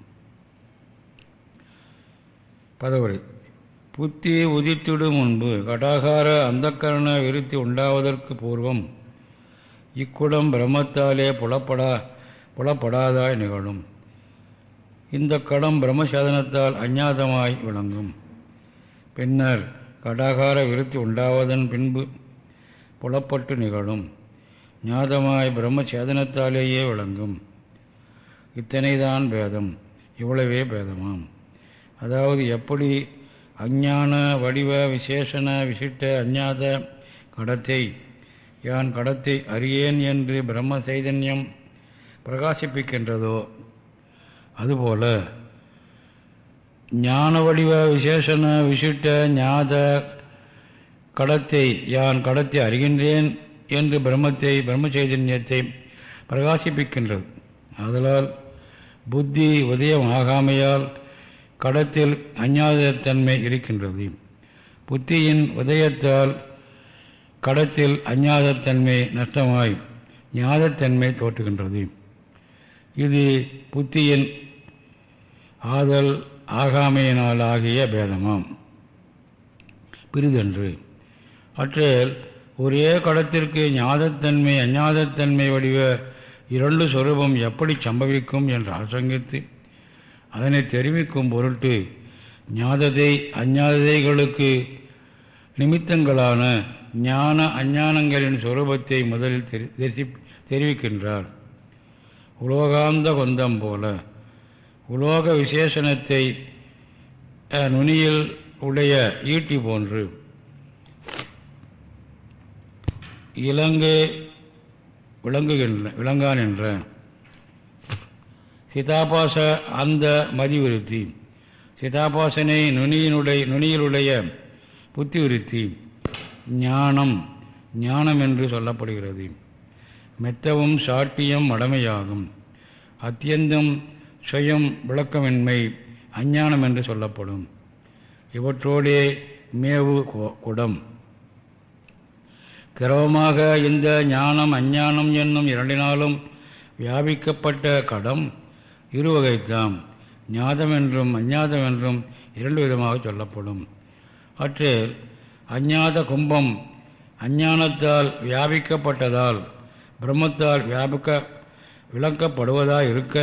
பதவுரை. புத்தி உதித்திடும் முன்பு கடாகார அந்தக்கரண விருத்தி உண்டாவதற்கு பூர்வம் இக்குடம் பிரம்மத்தாலே புலப்படா புலப்படாதாய் நிகழும். இந்த கடம் பிரம்மசாதனத்தால் அஞ்ஞாதமாய் விளங்கும். பின்னர் கடாகார விருத்தி உண்டாவதன் பின்பு புலப்பட்டு நிகழும். ஞாதமாய் பிரம்மசேதனத்தாலேயே விளங்கும். இத்தனைதான் பேதம். இவ்வளவே பேதமாம். அதாவது எப்படி அஞ்ஞான வடிவ விசேஷண விசிட்ட அஞ்ஞாத கடத்தை யான் கடத்தை அறியேன் என்று பிரம்ம சைதன்யம் பிரகாசிப்பிக்கின்றதோ அதுபோல ஞான வடிவ விசேஷண விசிட்ட ஞாத கடத்தை யான் கடத்தை அறிகின்றேன் என்று பிரம்மத்தை பிரம்ம சைதன்யத்தை பிரகாசிப்பிக்கின்றது. அதனால் புத்தி உதயம் ஆகாமையால் கடத்தில் அஞ்ஞாதத்தன்மை இருக்கின்றது. புத்தியின் உதயத்தால் கடத்தில் அஞ்ஞாதத்தன்மை நஷ்டமாய் ஞாதத்தன்மை தோற்றுகின்றது. இது புத்தியின் ஆதல் ஆகாமையினால் ஆகிய பேதமாம். பிரிதன்று அற்றில் ஒரே கடத்திற்கு ஞாதத்தன்மை அஞ்ஞாதத்தன்மை வடிவ இரண்டு சொரூபம் எப்படி சம்பவிக்கும் என்று ஆசங்கித்து அதனை தெரிவிக்கும் பொருட்டு ஞாததை அஞ்ஞாததைகளுக்கு நிமித்தங்களான ஞான அஞ்ஞானங்களின் சொரூபத்தை முதலில் தெரி தெரிவிக்கின்றார். உலோகாந்த கொந்தம் போல உலோக விசேஷணத்தை நுனியில் உடைய ஈட்டி போன்று. இலங்கு விளங்குகின்ற விளங்கான் என்ற. சிதாபாச அந்த மதிவிருத்தி. சிதாபாசனை நுனியினுடைய நுனியிலுடைய புத்தி விருத்தி. ஞானம் ஞானம் என்று சொல்லப்படுகிறது. மெத்தவும் சாட்டியம் மடமையாகும் அத்தியந்தம் சுயம் விளக்கமின்மை அஞ்ஞானம் என்று சொல்லப்படும். இவற்றோடே மேவு குடம். கிரவமாக இந்த ஞானம் அஞ்ஞானம் என்னும் இரண்டினாலும் வியாபிக்கப்பட்ட கடம் இருவகைத்தாம். ஞாதம் என்றும் அஞ்ஞாதம் என்றும் இரண்டு விதமாக சொல்லப்படும். அவற்றில் அஞ்ஞாத கும்பம் அஞ்ஞானத்தால் வியாபிக்கப்பட்டதால் பிரம்மத்தால் வியாபிக்க விளக்கப்படுவதாக இருக்க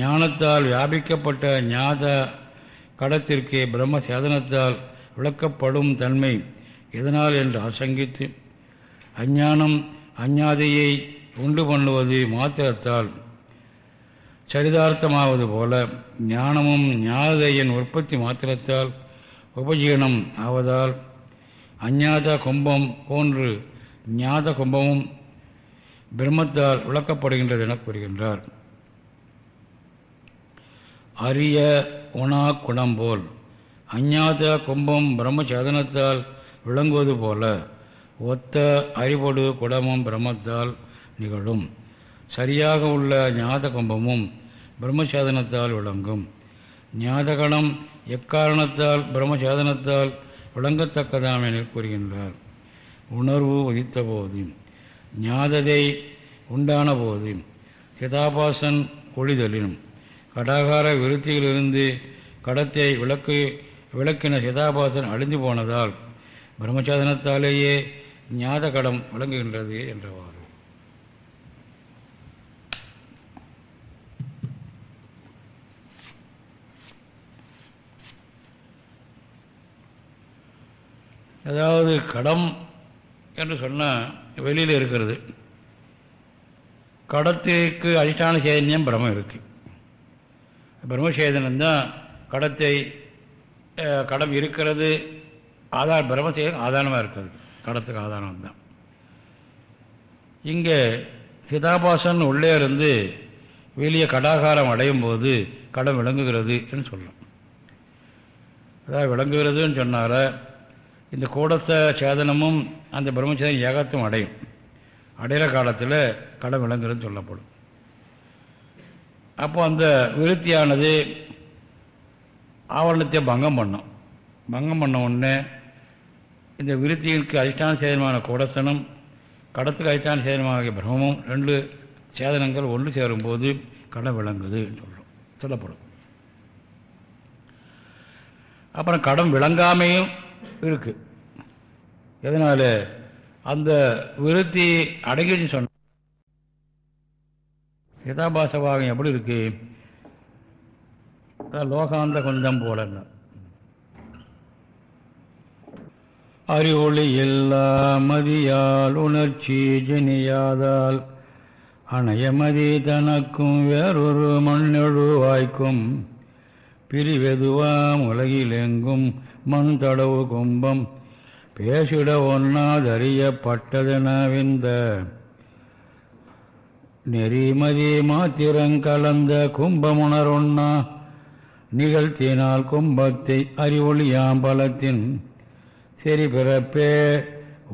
ஞானத்தால் வியாபிக்கப்பட்ட ஞாத கடத்திற்கு பிரம்ம சேதனத்தால் விளக்கப்படும் தன்மை எதனால் என்று ஆசங்கித்து அஞ்ஞானம் அஞ்ஞாதையை உண்டு பண்ணுவது மாத்திரத்தால் சரிதார்த்தமாவது போல ஞானமும் ஞாதையின் உற்பத்தி மாத்திரத்தால் உபஜீவனம் ஆவதால் அஞ்ஞாத கும்பம் போன்று ஞாத கும்பமும் பிரம்மத்தால் விளக்கப்படுகின்றது என கூறுகின்றார். அரிய உணா குணம் போல். அஞ்ஞாத கும்பம் பிரம்மசேதனத்தால் விளங்குவது போல ஒத்த அறிவொடு குடமும் பிரம்மத்தால் நிகழும். சரியாக உள்ள ஞாத கும்பமும் பிரம்மசேதனத்தால் விளங்கும். ஞாதகணம் எக்காரணத்தால் பிரம்மசேதனத்தால் விளங்கத்தக்கதாம் என கூறுகின்றார். உணர்வு உதித்த போது ஞாததை உண்டான போது சிதாபாசன் ஒளிதலினும் கடாகார விருத்தியிலிருந்து கடத்தை விளக்கு விளக்கின சிதாபாசன் அழிந்து போனதால் பிரம்மசாதனத்தாலேயே ஞாத கடம் விளங்குகின்றது என்றவாறு. அதாவது கடம் என்று சொன்னால் வெளியில் இருக்கிறது. கடத்துக்கு அதிஷ்டான சேதனியம் பிரமம் இருக்குது பிரம்மசேதனம் தான் கடத்தை கடம் இருக்கிறது. ஆதார பிரம்மசேதம் ஆதாரமாக இருக்கிறது. கடத்துக்கு ஆதாரம் தான் இங்கே சிதாபாசன் உள்ளே இருந்து வெளியே கடாகாரம் அடையும் போது கடம் விளங்குகிறது என்று சொல்லலாம் அதாவது விளங்குகிறதுன்னு சொன்னால இந்த கூடத்த சேதனமும் அந்த பிரம்மச்சேதன் ஏகத்தும் அடையும். அடையிற காலத்தில் கடம் விளங்குறதுன்னு சொல்லப்படும். அப்போ அந்த விருத்தியானது ஆவரணத்தை பங்கம் பண்ணும். பங்கம் பண்ண உடனே இந்த விருத்திகளுக்கு அதிஷ்டான சேதனமான கூடசனம் கடத்துக்கு அதிஷ்டான சேதனமாக பிரமமும் ரெண்டு சேதனங்கள் ஒன்று சேரும்போது கடை விளங்குது சொல்கிறோம் சொல்லப்படும். அப்புறம் கடன் விளங்காமையும் இருக்குது எதனால்? அந்த விருத்தி அடங்கிடுச்சு சொன்ன யதாபாசபாகம் எப்படி இருக்கு? லோகாந்த கொஞ்சம் போலன்னா அறிவொளி எல்லா மதியால் உணர்ச்சி ஜனியாதால் அணையமதி தனக்கும் வேறொரு மண்ணெழு வாய்க்கும் பிரிவெதுவாம் உலகிலெங்கும் மண் தடவு கும்பம் பேசிட ஒன்னாதறியப்பட்டதெனவிந்த நெறிமதி மாத்திரங்கலந்த கும்பமுணரொன்னா நிகழ்த்தினால் கும்பத்தை அறிவொளியாம்பலத்தின் சரி பிறப்பே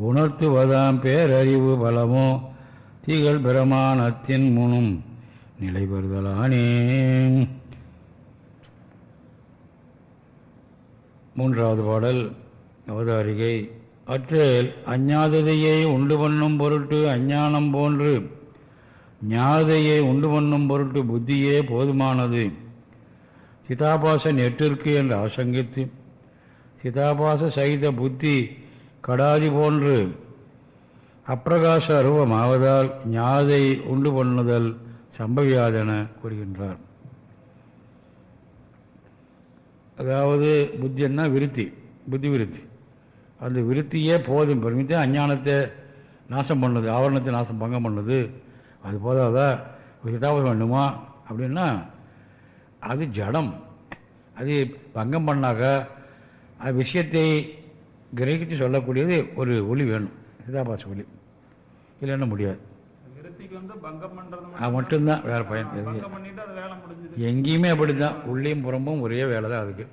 உணர்த்துவதாம் பேரறிவு பலமோ திகழ் பிரமாணத்தின் முனும் நிலைபெறுதலானே மூன்றாவது பாடல் அவதாரிகை. அற்றேல் அஞ்ஞாததையை உண்டு பண்ணும் பொருட்டு அஞ்ஞானம் போன்று ஞாதையை உண்டு பண்ணும் பொருட்டு புத்தியே போதுமானது. சிதாபாசன் எட்டிற்கு என்று ஆசங்கித்து சிதாபாச சகித புத்தி கடாதி போன்று அப்பிரகாச அருவமாவதால் ஞாதை உண்டு பண்ணுதல் சம்பவியாதென கூறுகின்றார். அதாவது புத்தின்னா விருத்தி புத்தி விருத்தி. அந்த விருத்தியே போதும். பெருமித்தே அஞ்ஞானத்தை நாசம் பண்ணுது ஆவரணத்தை நாசம் பங்கம் பண்ணுது. அது போதாதா சிதாபாசம் வேணுமா அப்படின்னா அது ஜடம். அது பங்கம் பண்ணாக்க அது விஷயத்தை கிரகித்து சொல்லக்கூடியது ஒரு ஒளி வேணும். சிதாபாச ஒளி. இல்லைன்னா முடியாது. அது மட்டும்தான் வேறு பயன். எதுவும் எங்கேயுமே அப்படி தான் உள்ளேயும் புறம்பும் ஒரே வேலை தான் அதுக்கு.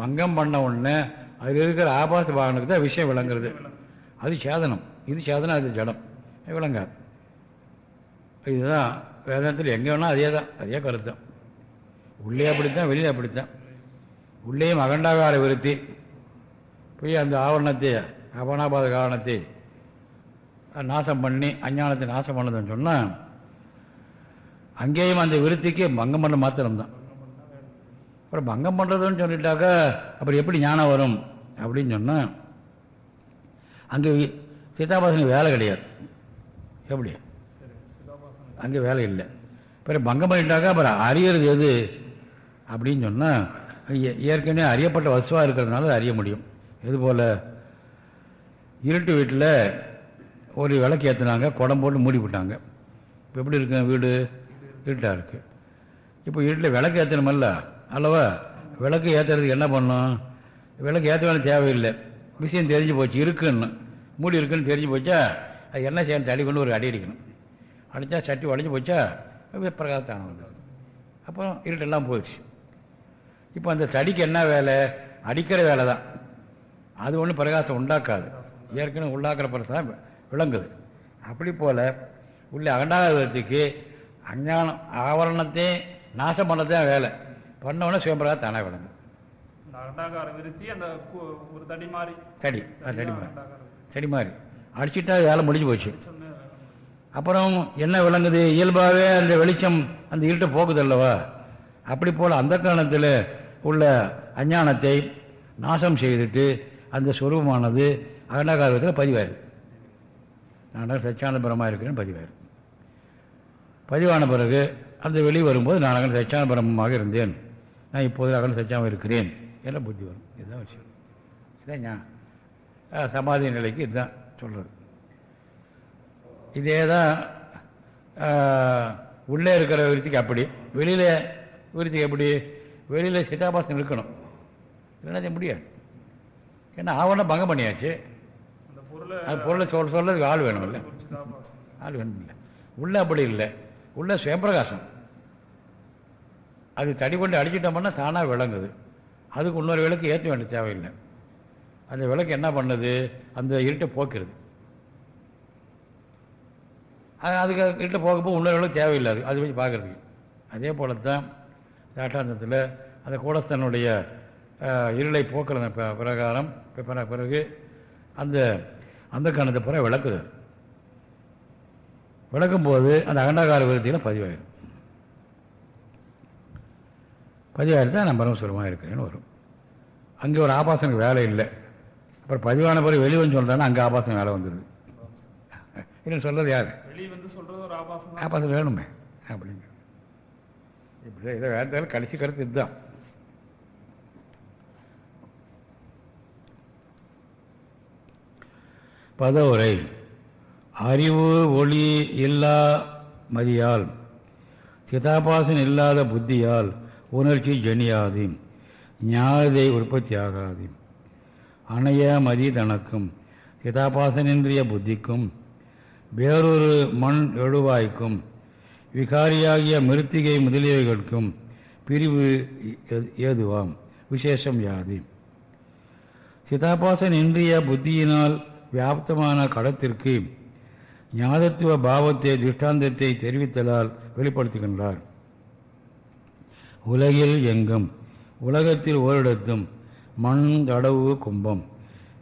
பங்கம் பண்ண உடனே அதில் இருக்கிற ஆபாச பாகனுக்கு தான் விஷயம் விளங்குறது. அது சேதனம். இது சேதனம் அது ஜடம். விளங்காது. இதுதான் வேதாந்தத்தில் எங்கே வேணால் அதே தான் அதே கருத்து. தான் உள்ளே அப்படித்தான் வெளியில் அப்படித்தான். உள்ளேயும் அகண்டாகார விருத்தி. போய் அந்த ஆவரணத்தை அபனாபாத காரணத்தை நாசம் பண்ணி அஞ்ஞானத்தை நாசம் பண்ணதுன்னு சொன்னால் அங்கேயும் அந்த விருத்திக்கு பங்கம் பண்ண மாத்திரம்தான். அப்புறம் பங்கம் பண்ணுறதுன்னு சொல்லிட்டாக்கா அப்புறம் எப்படி ஞானம் வரும் அப்படின்னு சொன்னால் அங்கே சீதாபாசனுக்கு வேலை கிடையாது. எப்படி? அங்கே வேலை இல்லை. பிறகு பங்கம் பண்ணிட்டாக்கா அப்புறம் அறியறது எது? அப்படின்னு சொன்னால் ஏற்கனவே அறியப்பட்ட வசுவாக இருக்கிறதுனால அறிய முடியும். இது போல்? இருட்டு வீட்டில் ஒரு விளக்கு ஏற்றுனாங்க குடம் போட்டு மூடி விட்டாங்க இப்போ எப்படி இருக்கு வீடு? இருட்டாக இருக்குது இப்போ இருட்டில் விளக்கு ஏற்றணுமல்ல அல்லவா? விளக்கு ஏற்றுறதுக்கு என்ன பண்ணோம் விளக்கு ஏற்ற வேலை தேவையில்லை. விஷயம் தெரிஞ்சு போச்சு இருக்குன்னு. மூடி இருக்குன்னு தெரிஞ்சு போச்சா அது என்ன செய்யணும்? தடி கொண்டு ஒரு அடி அடிக்கணும். அடித்தா சட்டி உடஞ்சி போச்சா? பிரகாசத்தானம் வந்துடுது அப்புறம் இருட்டெல்லாம் போயிடுச்சு. இப்போ அந்த தடிக்கு என்ன வேலை? அடிக்கிற வேலை தான். அது ஒன்றும் பிரகாசம் உண்டாக்காது. ஏற்கனவே உள்ளாக்கிற பிரகாசம் விளங்குது. அப்படி போல் உள்ள அகண்டாகத்துக்கு அஞ்ஞானம் ஆவரணத்தை நாசம் பண்ணது தான் வேலை. பண்ணவொடனே சுயம்பிரகாசம் தானாக விளங்கும். தடி மாதிரி தடி அது தடி மாதிரி அடிச்சிட்டா வேலை முடிஞ்சு போச்சு. அப்புறம் என்ன விளங்குது? இயல்பாகவே அந்த வெளிச்சம் அந்த இருட்டை போக்குது அல்லவா அப்படி போல் அந்த காலத்தில் உள்ள அஞ்ஞானத்தை நாசம் செய்துட்டு அந்த சுரூபமானது அகண்டாகாரத்தில் பதிவாயிருது நான் சச்சானபுரமாக இருக்கிறேன்னு பதிவாயிருது பதிவான பிறகு அந்த வெளி வரும்போது நான் அகன் சச்சானபுரமாக இருந்தேன். நான் இப்போது அகல் சச்சாமல் இருக்கிறேன். எல்லாம் புத்தி வரும். இதுதான் விஷயம். இதான் ஞான் சமாதி நிலைக்கு இதுதான் சொல்கிறது இதே தான் உள்ளே இருக்கிற விருத்திக்கு அப்படி வெளியில் விருத்திக்கு எப்படி வெளியில் சிதாபாசம் இருக்கணும். இல்லைன்னா முடியாது ஏன்னா ஆவணம் பங்கம் பண்ணியாச்சு. அந்த பொருளை அது பொருளை சொல் சொல்றதுக்கு ஆள் வேணும்ல சிதாபாசம். ஆள் வேணும் இல்லை. உள்ளே அப்படி இல்லை. உள்ள சுயம்பிரகாசம். அது தடி கொண்டு அடிச்சிட்டோம்னா தானாக விளங்குது. அதுக்கு இன்னொரு விளக்கு ஏற்ற வேண்டிய தேவையில்லை. அந்த விளக்கு என்ன பண்ணுது? அந்த இருட்டை போக்குறது. அதுக்கு கிட்ட போக்கப்போ இன்னொரு விளக்கு தேவையில்லை அது வச்சு பார்க்குறதுக்கு. அதே போல தான் தாட்டாந்தத்தில் அந்த கூடத்தனுடைய இருளை போக்குற ப- பிரகாரம் பிறகு அந்த அந்த கணத்தை புற விளக்குது. விளக்கும்போது அந்த அகண்டாகார விருத்தியில் பதிவாயிடும் பதிவாயிட்டு தான் நான் பரமஸ்வரமாக இருக்கிறேன்னு வரும். அங்கே ஒரு ஆபாசனுக்கு வேலை இல்லை. அப்புறம் பதிவான பிறகு வெளிவந்து சொல்கிறான்னா அங்கே ஆபாசம் வேலை வந்துடுது இன்னும் சொல்கிறது யார்? வெளிய வந்து சொல்றது ஒரு ஆபாசம் தான் ஆபாசம் வேணுமே அப்படிங்க. இப்படி இதை வேண்டாலும் கடைசி கருத்து இதுதான். பதவுரை அறிவு ஒளி இல்லா மதியால் சிதாபாசன் இல்லாத புத்தியால் உணர்ச்சி ஜனியாது ஞானதை உற்பத்தி ஆகாது அணைய மதி தனக்கும் சிதாபாசனின்றிய புத்திக்கும் வேறொரு மண் எழுவாய்க்கும். விகாரியாகிய மிருத்திகை முதலியவைகளுக்கும் பிரிவு ஏதுவாம். விசேஷம் யாது? சிதாபாசன் இன்றிய புத்தியினால் வியாப்தமான கடத்திற்கு ஞாதத்துவ பாவத்தை திருஷ்டாந்தத்தை தெரிவித்தலால் வெளிப்படுத்துகின்றார். உலகில் எங்கும் உலகத்தில் ஓரிடத்தும் மண் தடவு கும்பம்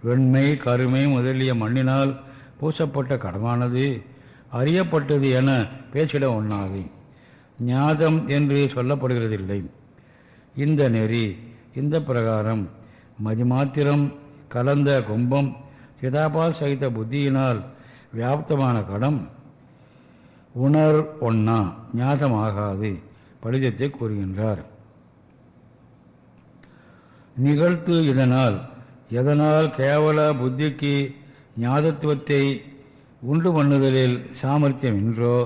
வெண்மை கருமை முதலிய மண்ணினால் பூசப்பட்ட கடமானது அறியப்பட்டது என பேச்சிட ஒண்ணாது ஞாதம் என்று சொல்லப்படுகிறதில்லை. இந்த நெறி இந்த பிரகாரம் மதிமாத்திரம் கலந்த கும்பம் சிதாபாஸ் சகித்த புத்தியினால் வியாப்தமான கடம். உணர் ஒன்னா ஞாதமாகாது படிதத்தை கூறுகின்றார். நிகழ்த்து இதனால் எதனால் கேவல புத்திக்கு ஞாதத்துவத்தை உண்டு பண்ணுதலில் சாமர்த்தியம் என்றோ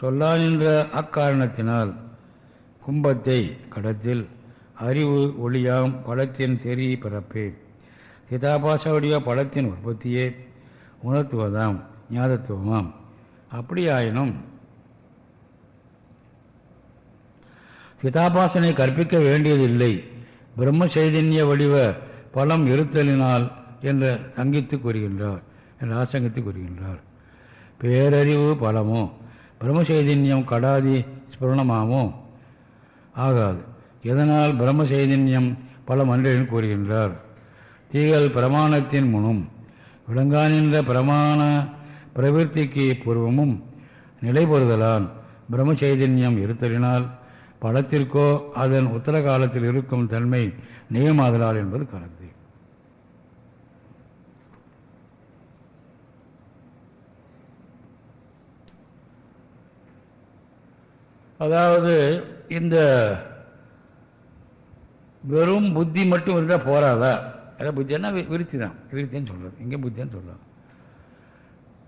சொல்லா நின்ற அக்காரணத்தினால் கும்பத்தை கடத்தில் அறிவு ஒளியாம் பழத்தின் செறி பிறப்பே. சிதாபாசவுடைய பழத்தின் உற்பத்தியே உணர்த்துவதாம் ஞாதத்துவமாம். அப்படியாயினும் சிதாபாசனை கற்பிக்க வேண்டியதில்லை. பிரம்ம சைதன்ய வடிவ பலம் இருத்தலினால் என்று சங்கித்து கூறுகின்றார் என்று ஆசங்கித்து கூறுகின்றார். பேரறிவு பலமோ பிரம்ம சைதன்யம் கடாதி ஸ்புரணமாமோ? ஆகாது. எதனால் பிரம்ம சைதன்யம் பலம் அன்று கூறுகின்றார். தீகள் பிரமாணத்தின் முனும் விளங்கானின்ற பிரமாண பிரவிற்த்திக்கு பூர்வமும் நிலைபெறுதலான் பிரம்ம சைதன்யம் இருத்தலினால் படத்திற்கோ அதன் உத்தர காலத்தில் இருக்கும் தன்மை நியமாதலால் என்பது கருத்து. அதாவது இந்த வெறும் புத்தி மட்டும் இருந்தால் போராதா அதான் புத்தியன்னா வி- விருத்தி தான். விருத்தின்னு சொல்கிறது இங்கே புத்தின்னு சொல்கிறோம்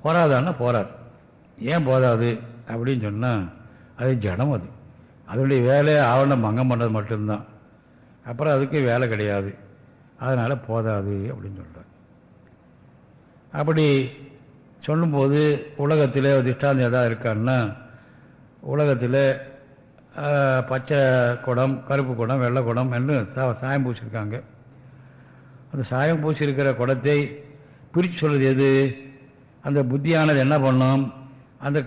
போராதான்னா போராது ஏன் போதாது? அப்படின்னு சொன்னால் அது ஜடம் அது. அதனுடைய வேலையை ஆவணம் மங்கம் பண்ணது மட்டும்தான். அப்புறம் அதுக்கு வேலை கிடையாது. அதனால் போதாது அப்படின்னு சொல்கிறார் அப்படி சொல்லும்போது உலகத்தில் திஷ்டாந்தம் எதாவது இருக்கான்னா உலகத்தில் பச்சை குடம் கருப்பு குடம் வெள்ளை குடம் என்று சா சாயம் பூசியிருக்காங்க அந்த சாயம் பூசியிருக்கிற குடத்தை பிரித்து சொல்கிறது எது? அந்த புத்தியானது என்ன பண்ணும்? அந்த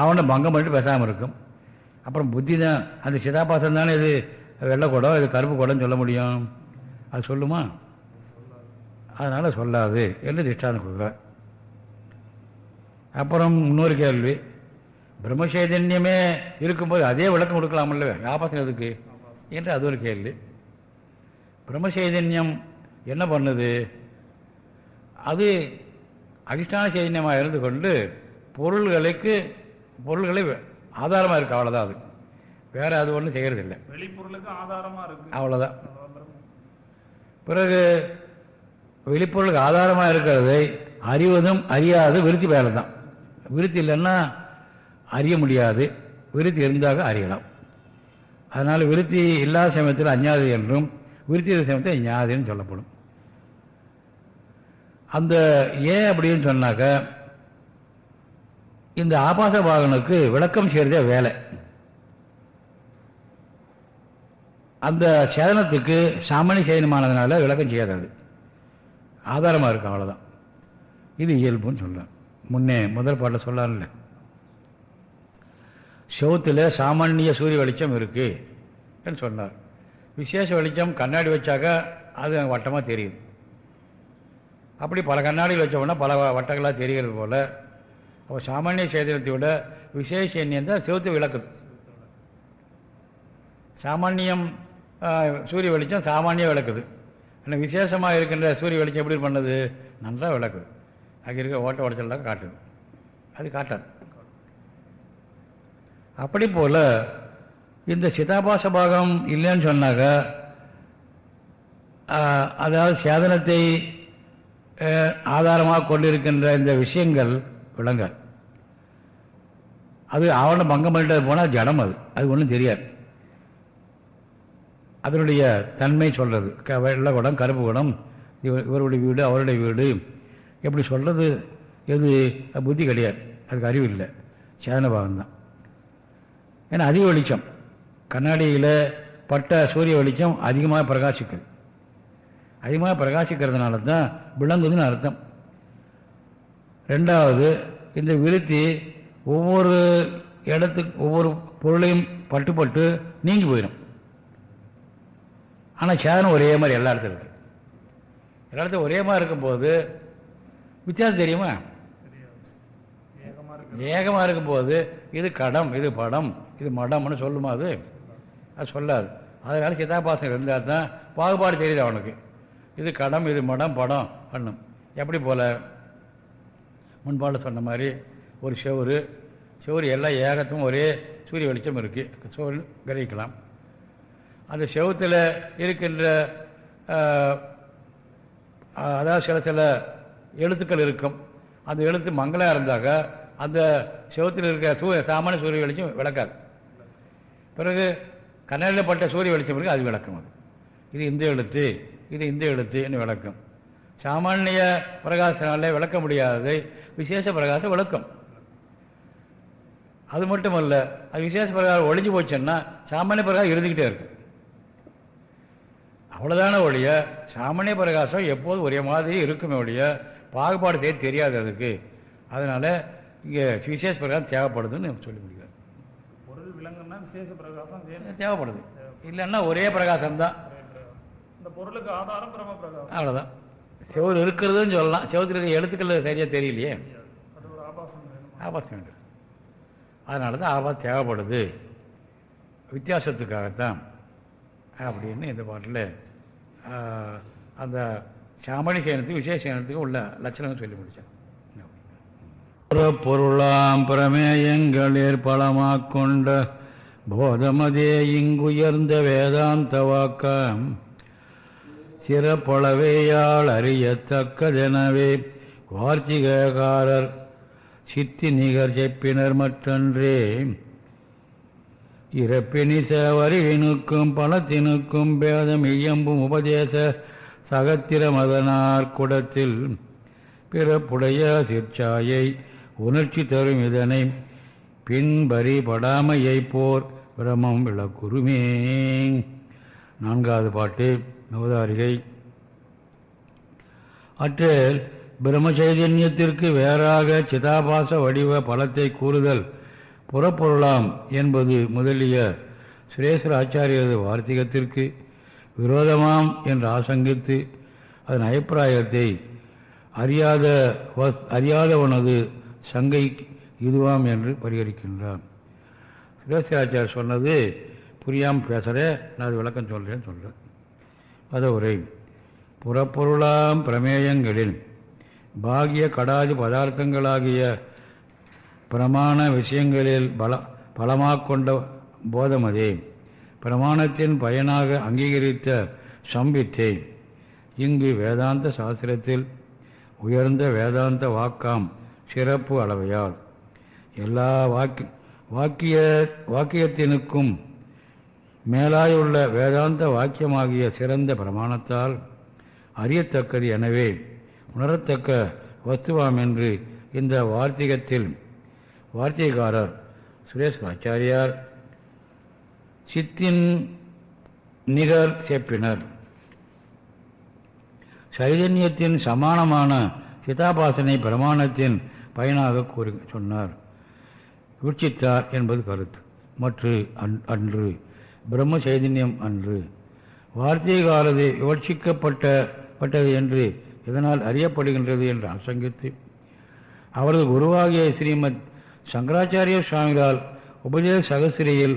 ஆவண பங்கம் பண்ணிட்டு பேசாமல் இருக்கும். அப்புறம் புத்தி தான் அந்த சிதாபாசம் தானே இது வெள்ளை குடம் இது கருப்பு குடம்னு சொல்ல முடியும்? அது சொல்லுமா? அதனால் சொல்லாது என்று திஷ்டாந்தம் கொடுக்குறார். அப்புறம் இன்னொரு கேள்வி. பிரம்மசைதன்யமே இருக்கும்போது அதே விளக்கம் கொடுக்கலாமல்ல? ஆபாசம் எதுக்கு? என்று அது ஒரு கேள்வி. பிரம்மசைதன்யம் என்ன பண்ணுது? அது அதிஷ்டான சைதன்யமாக இருந்து கொண்டு பொருள்களுக்கு பொருள்களை ஆதாரமாக இருக்கு. அவ்வளோதான் அது. வேறு அது ஒன்றும் செய்கிறதில்லை வெளிப்பொருளுக்கு ஆதாரமா இருக்கு. அவ்வளோதான் பிறகு வெளிப்பொருளுக்கு ஆதாரமாக இருக்கிறதை அறிவதும் அறியாது விருத்தி வேலை தான் விருத்தி இல்லைன்னா அறிய முடியாது. விருத்தி இருந்தாக அறியலாம். அதனால் விருத்தி இல்லாத சமயத்தில் அஞ்ஞாதி என்றும் விருத்தி இருக்கிற சமயத்தில் ஞாதின்னு சொல்லப்படும். அந்த ஏன் அப்படின்னு சொன்னாக்க இந்த ஆபாச பாகனுக்கு விளக்கம் செய்கிறதே வேலை. அந்த சேதனத்துக்கு சாமானிய சேதனமானதுனால விளக்கம் செய்யாதாது. ஆதாரமாக இருக்கும் அவ்வளோதான் இது இயல்புன்னு சொல்கிறேன் முன்னே முதல் பாட்டில் இல்லை செவுத்தில் சாமானிய சூரிய வெளிச்சம் இருக்குன்னு சொன்னார். விசேஷ வெளிச்சம் கண்ணாடி வச்சாக்கா அது வட்டமாக தெரியுது அப்படி பல கண்ணாடிகள் வச்சோம்னா பல வட்டங்களாக தெரிகிறது போல். அப்போ சாமானிய சேதனத்தை விட விசேஷ எண்ணியம் தான் செவுத்து விளக்குது. சாமானியம் சூரிய வெளிச்சம் சாமானியம் விளக்குது. ஆனால் விசேஷமாக இருக்கின்ற சூரிய வெளிச்சம் எப்படி பண்ணுது? நன்றாக விளக்குது. அங்கே இருக்க ஓட்ட உடச்சல்லாம் காட்டுது. அது காட்டாது. அப்படி போல் இந்த சிதாபாச பாகம் இல்லைன்னு சொன்னாக்க அதாவது சேதனத்தை ஆதாரமாக கொண்டிருக்கின்ற இந்த விஷயங்கள் விளங்காது. அது ஆவண பங்கம் பண்ணிட்டு போனால் ஜடம் அது. அது ஒன்றும் தெரியாது. அதனுடைய தன்மை சொல்கிறது க வெள்ளை குடம் கருப்பு குடம் இவருடைய வீடு அவருடைய வீடு. எப்படி சொல்கிறது எது? புத்தி கிடையாது. அதுக்கு அறிவு இல்லை. சேதன பாகம்தான். ஏன்னா அதிக வெளிச்சம். கண்ணாடியில் பட்ட சூரிய வெளிச்சம் அதிகமாக பிரகாசிக்குது. அதிகமாக பிரகாசிக்கிறதுனால தான் விளங்குதுன்னு அர்த்தம். ரெண்டாவது இந்த விருத்தி ஒவ்வொரு இடத்துக்கு ஒவ்வொரு பொருளையும் பட்டு பட்டு நீங்கி போயிடும் ஆனால் சேதனம் ஒரே மாதிரி எல்லா இடத்துல இருக்குது எல்லா இடத்துல ஒரே மாதிரி இருக்கும்போது வித்தியாசம் தெரியுமா? ஏகமாக இருக்கும்போது இது கடம் இது படம் இது மடம்னு சொல்லுமா அது? அது சொல்லாது. அதனால சிதாபாசனம் இருந்தால் தான் பாகுபாடு தெரியுது அவனுக்கு. இது கடம் இது மடம் படம் பண்ணும். எப்படி போல? முன்பாடு சொன்ன மாதிரி ஒரு செவுரு செவரு எல்லா ஏகத்தும் ஒரே சூரிய வெளிச்சம் இருக்குது சூரியன் கிரகிக்கலாம். அந்த செவுத்தில் இருக்கின்ற அதாவது சில சில எழுத்துக்கள் இருக்கும். அந்த எழுத்து மங்களாக இருந்தாக்க அந்த சிவத்தில் இருக்க சூ சாமானிய சூரிய வெளிச்சம் விளக்காது. பிறகு கண்ணாடியில் பட்ட சூரிய வெளிச்சம் இருக்குது அது விளக்கம் அது. இது இந்த எழுத்து இது இந்த எழுத்துன்னு விளக்கம். சாமானிய பிரகாசனால விளக்க முடியாது விசேஷ பிரகாசம் விளக்கம். அது மட்டுமல்ல அது விசேஷ பிரகாரம் ஒழிஞ்சு போச்சுன்னா சாமானிய பிரகாசம் இருந்துக்கிட்டே இருக்கு. அவ்வளோதான ஒழிய சாமானிய பிரகாசம் எப்போதும் ஒரே மாதிரி இருக்குமே ஒழிய பாகுபாடு செய்ய தெரியாது அதுக்கு. அதனால் இங்கே விசேஷ பிரகாசம் தேவைப்படுதுன்னு சொல்லி முடியாது பொருள் விலங்குன்னா விசேஷ பிரகாசம் தேவைப்படுது. இல்லைன்னா ஒரே பிரகாசம்தான் இந்த பொருளுக்கு ஆதாரம் பிரம்ம பிரகாசம். அவ்வளோதான் செவுரு இருக்கிறதுன்னு சொல்லலாம். செவுத்துல இருக்க எழுத்துக்கள் சரியாக தெரியலையே. அது ஒரு ஆபாசம் ஆபாசம் வேண்டும் அதனால தான் ஆபாசம் தேவைப்படுது. வித்தியாசத்துக்காகத்தான் அப்படின்னு இந்த பாட்டில் அந்த சாமணி சேனத்துக்கு விசேஷ சேனத்துக்கு உள்ள லட்சணம் சொல்லி முடித்தேன் பொருளாம் பிரமேயங்களில் பலமாக் கொண்ட போதமதே இங்குயர்ந்த வேதாந்த வாக்கம் சிறப்பளவையால் அறியத்தக்கதெனவே வார்த்திகக்காரர் சித்தி நிகர் செப்பினர் மற்றன்றே. இறப்பினிச வரிவினுக்கும் பலத்தினுக்கும் பேதம் இயம்பும் உபதேச சகத்திரமதனார் குடத்தில் பிறப்புடைய சிற்சாயை உணர்ச்சி தரும் இதனை பின்பறி போர் பிரமம் விளக்குருமே நான்காவது பாட்டு நவதாரிகை. அற்றில் பிரம்மச்சைதன்யத்திற்கு வேறாக சிதாபாச வடிவ பலத்தை கூறுதல் புறப்பொருளாம் என்பது முதலிய சுரேஸ்வர ஆச்சாரியரது வார்த்திகத்திற்கு விரோதமாம் என்று ஆசங்கித்து அதன் அபிப்பிராயத்தை அறியாத வஸ் அறியாதவனது சங்கை இதுவாம் என்று பரிகரிக்கின்றான். சுரேசியாச்சார் சொன்னது புரியாமல் பேசுகிறேன் நான் அது விளக்கம் சொல்கிறேன்னு சொல்கிறேன் அதை உரை புறப்பொருளாம் பிரமேயங்களில் பாகிய கடாதி பதார்த்தங்களாகிய பிரமாண விஷயங்களில் பல பலமாக கொண்ட போதமதே பிரமாணத்தின் பயனாக அங்கீகரித்த சம்பித்தே இங்கு வேதாந்த சாஸ்திரத்தில் உயர்ந்த வேதாந்த வாக்காம் சிறப்பு அளவையால். எல்லா வாக்கி வாக்கிய வாக்கியத்தினுக்கும் மேலாயுள்ள வேதாந்த வாக்கியமாகிய சிறந்த பிரமாணத்தால் அறியத்தக்கது எனவே உணரத்தக்க வஸ்துவாம் என்று இந்த வார்த்திகத்தில் வார்த்தைக்காரர் சுரேஷ் ஆச்சாரியார் சித்தின் நிகர் சேப்பினர். சைதன்யத்தின் சமானமான சிதாபாசனை பிரமாணத்தின் பயனாக கூறி சொன்னார். விட்சித்தார் என்பது கருத்து. மற்ற அன் அன்று. பிரம்ம சைதன்யம் அன்று. வார்த்தைகாலது விவட்சிக்கப்பட்ட பட்டது என்று இதனால் அறியப்படுகின்றது என்று ஆசங்கித்து அவரது குருவாகிய ஸ்ரீமத் சங்கராச்சாரிய சுவாமிகளால் உபதேச சகசிரியில்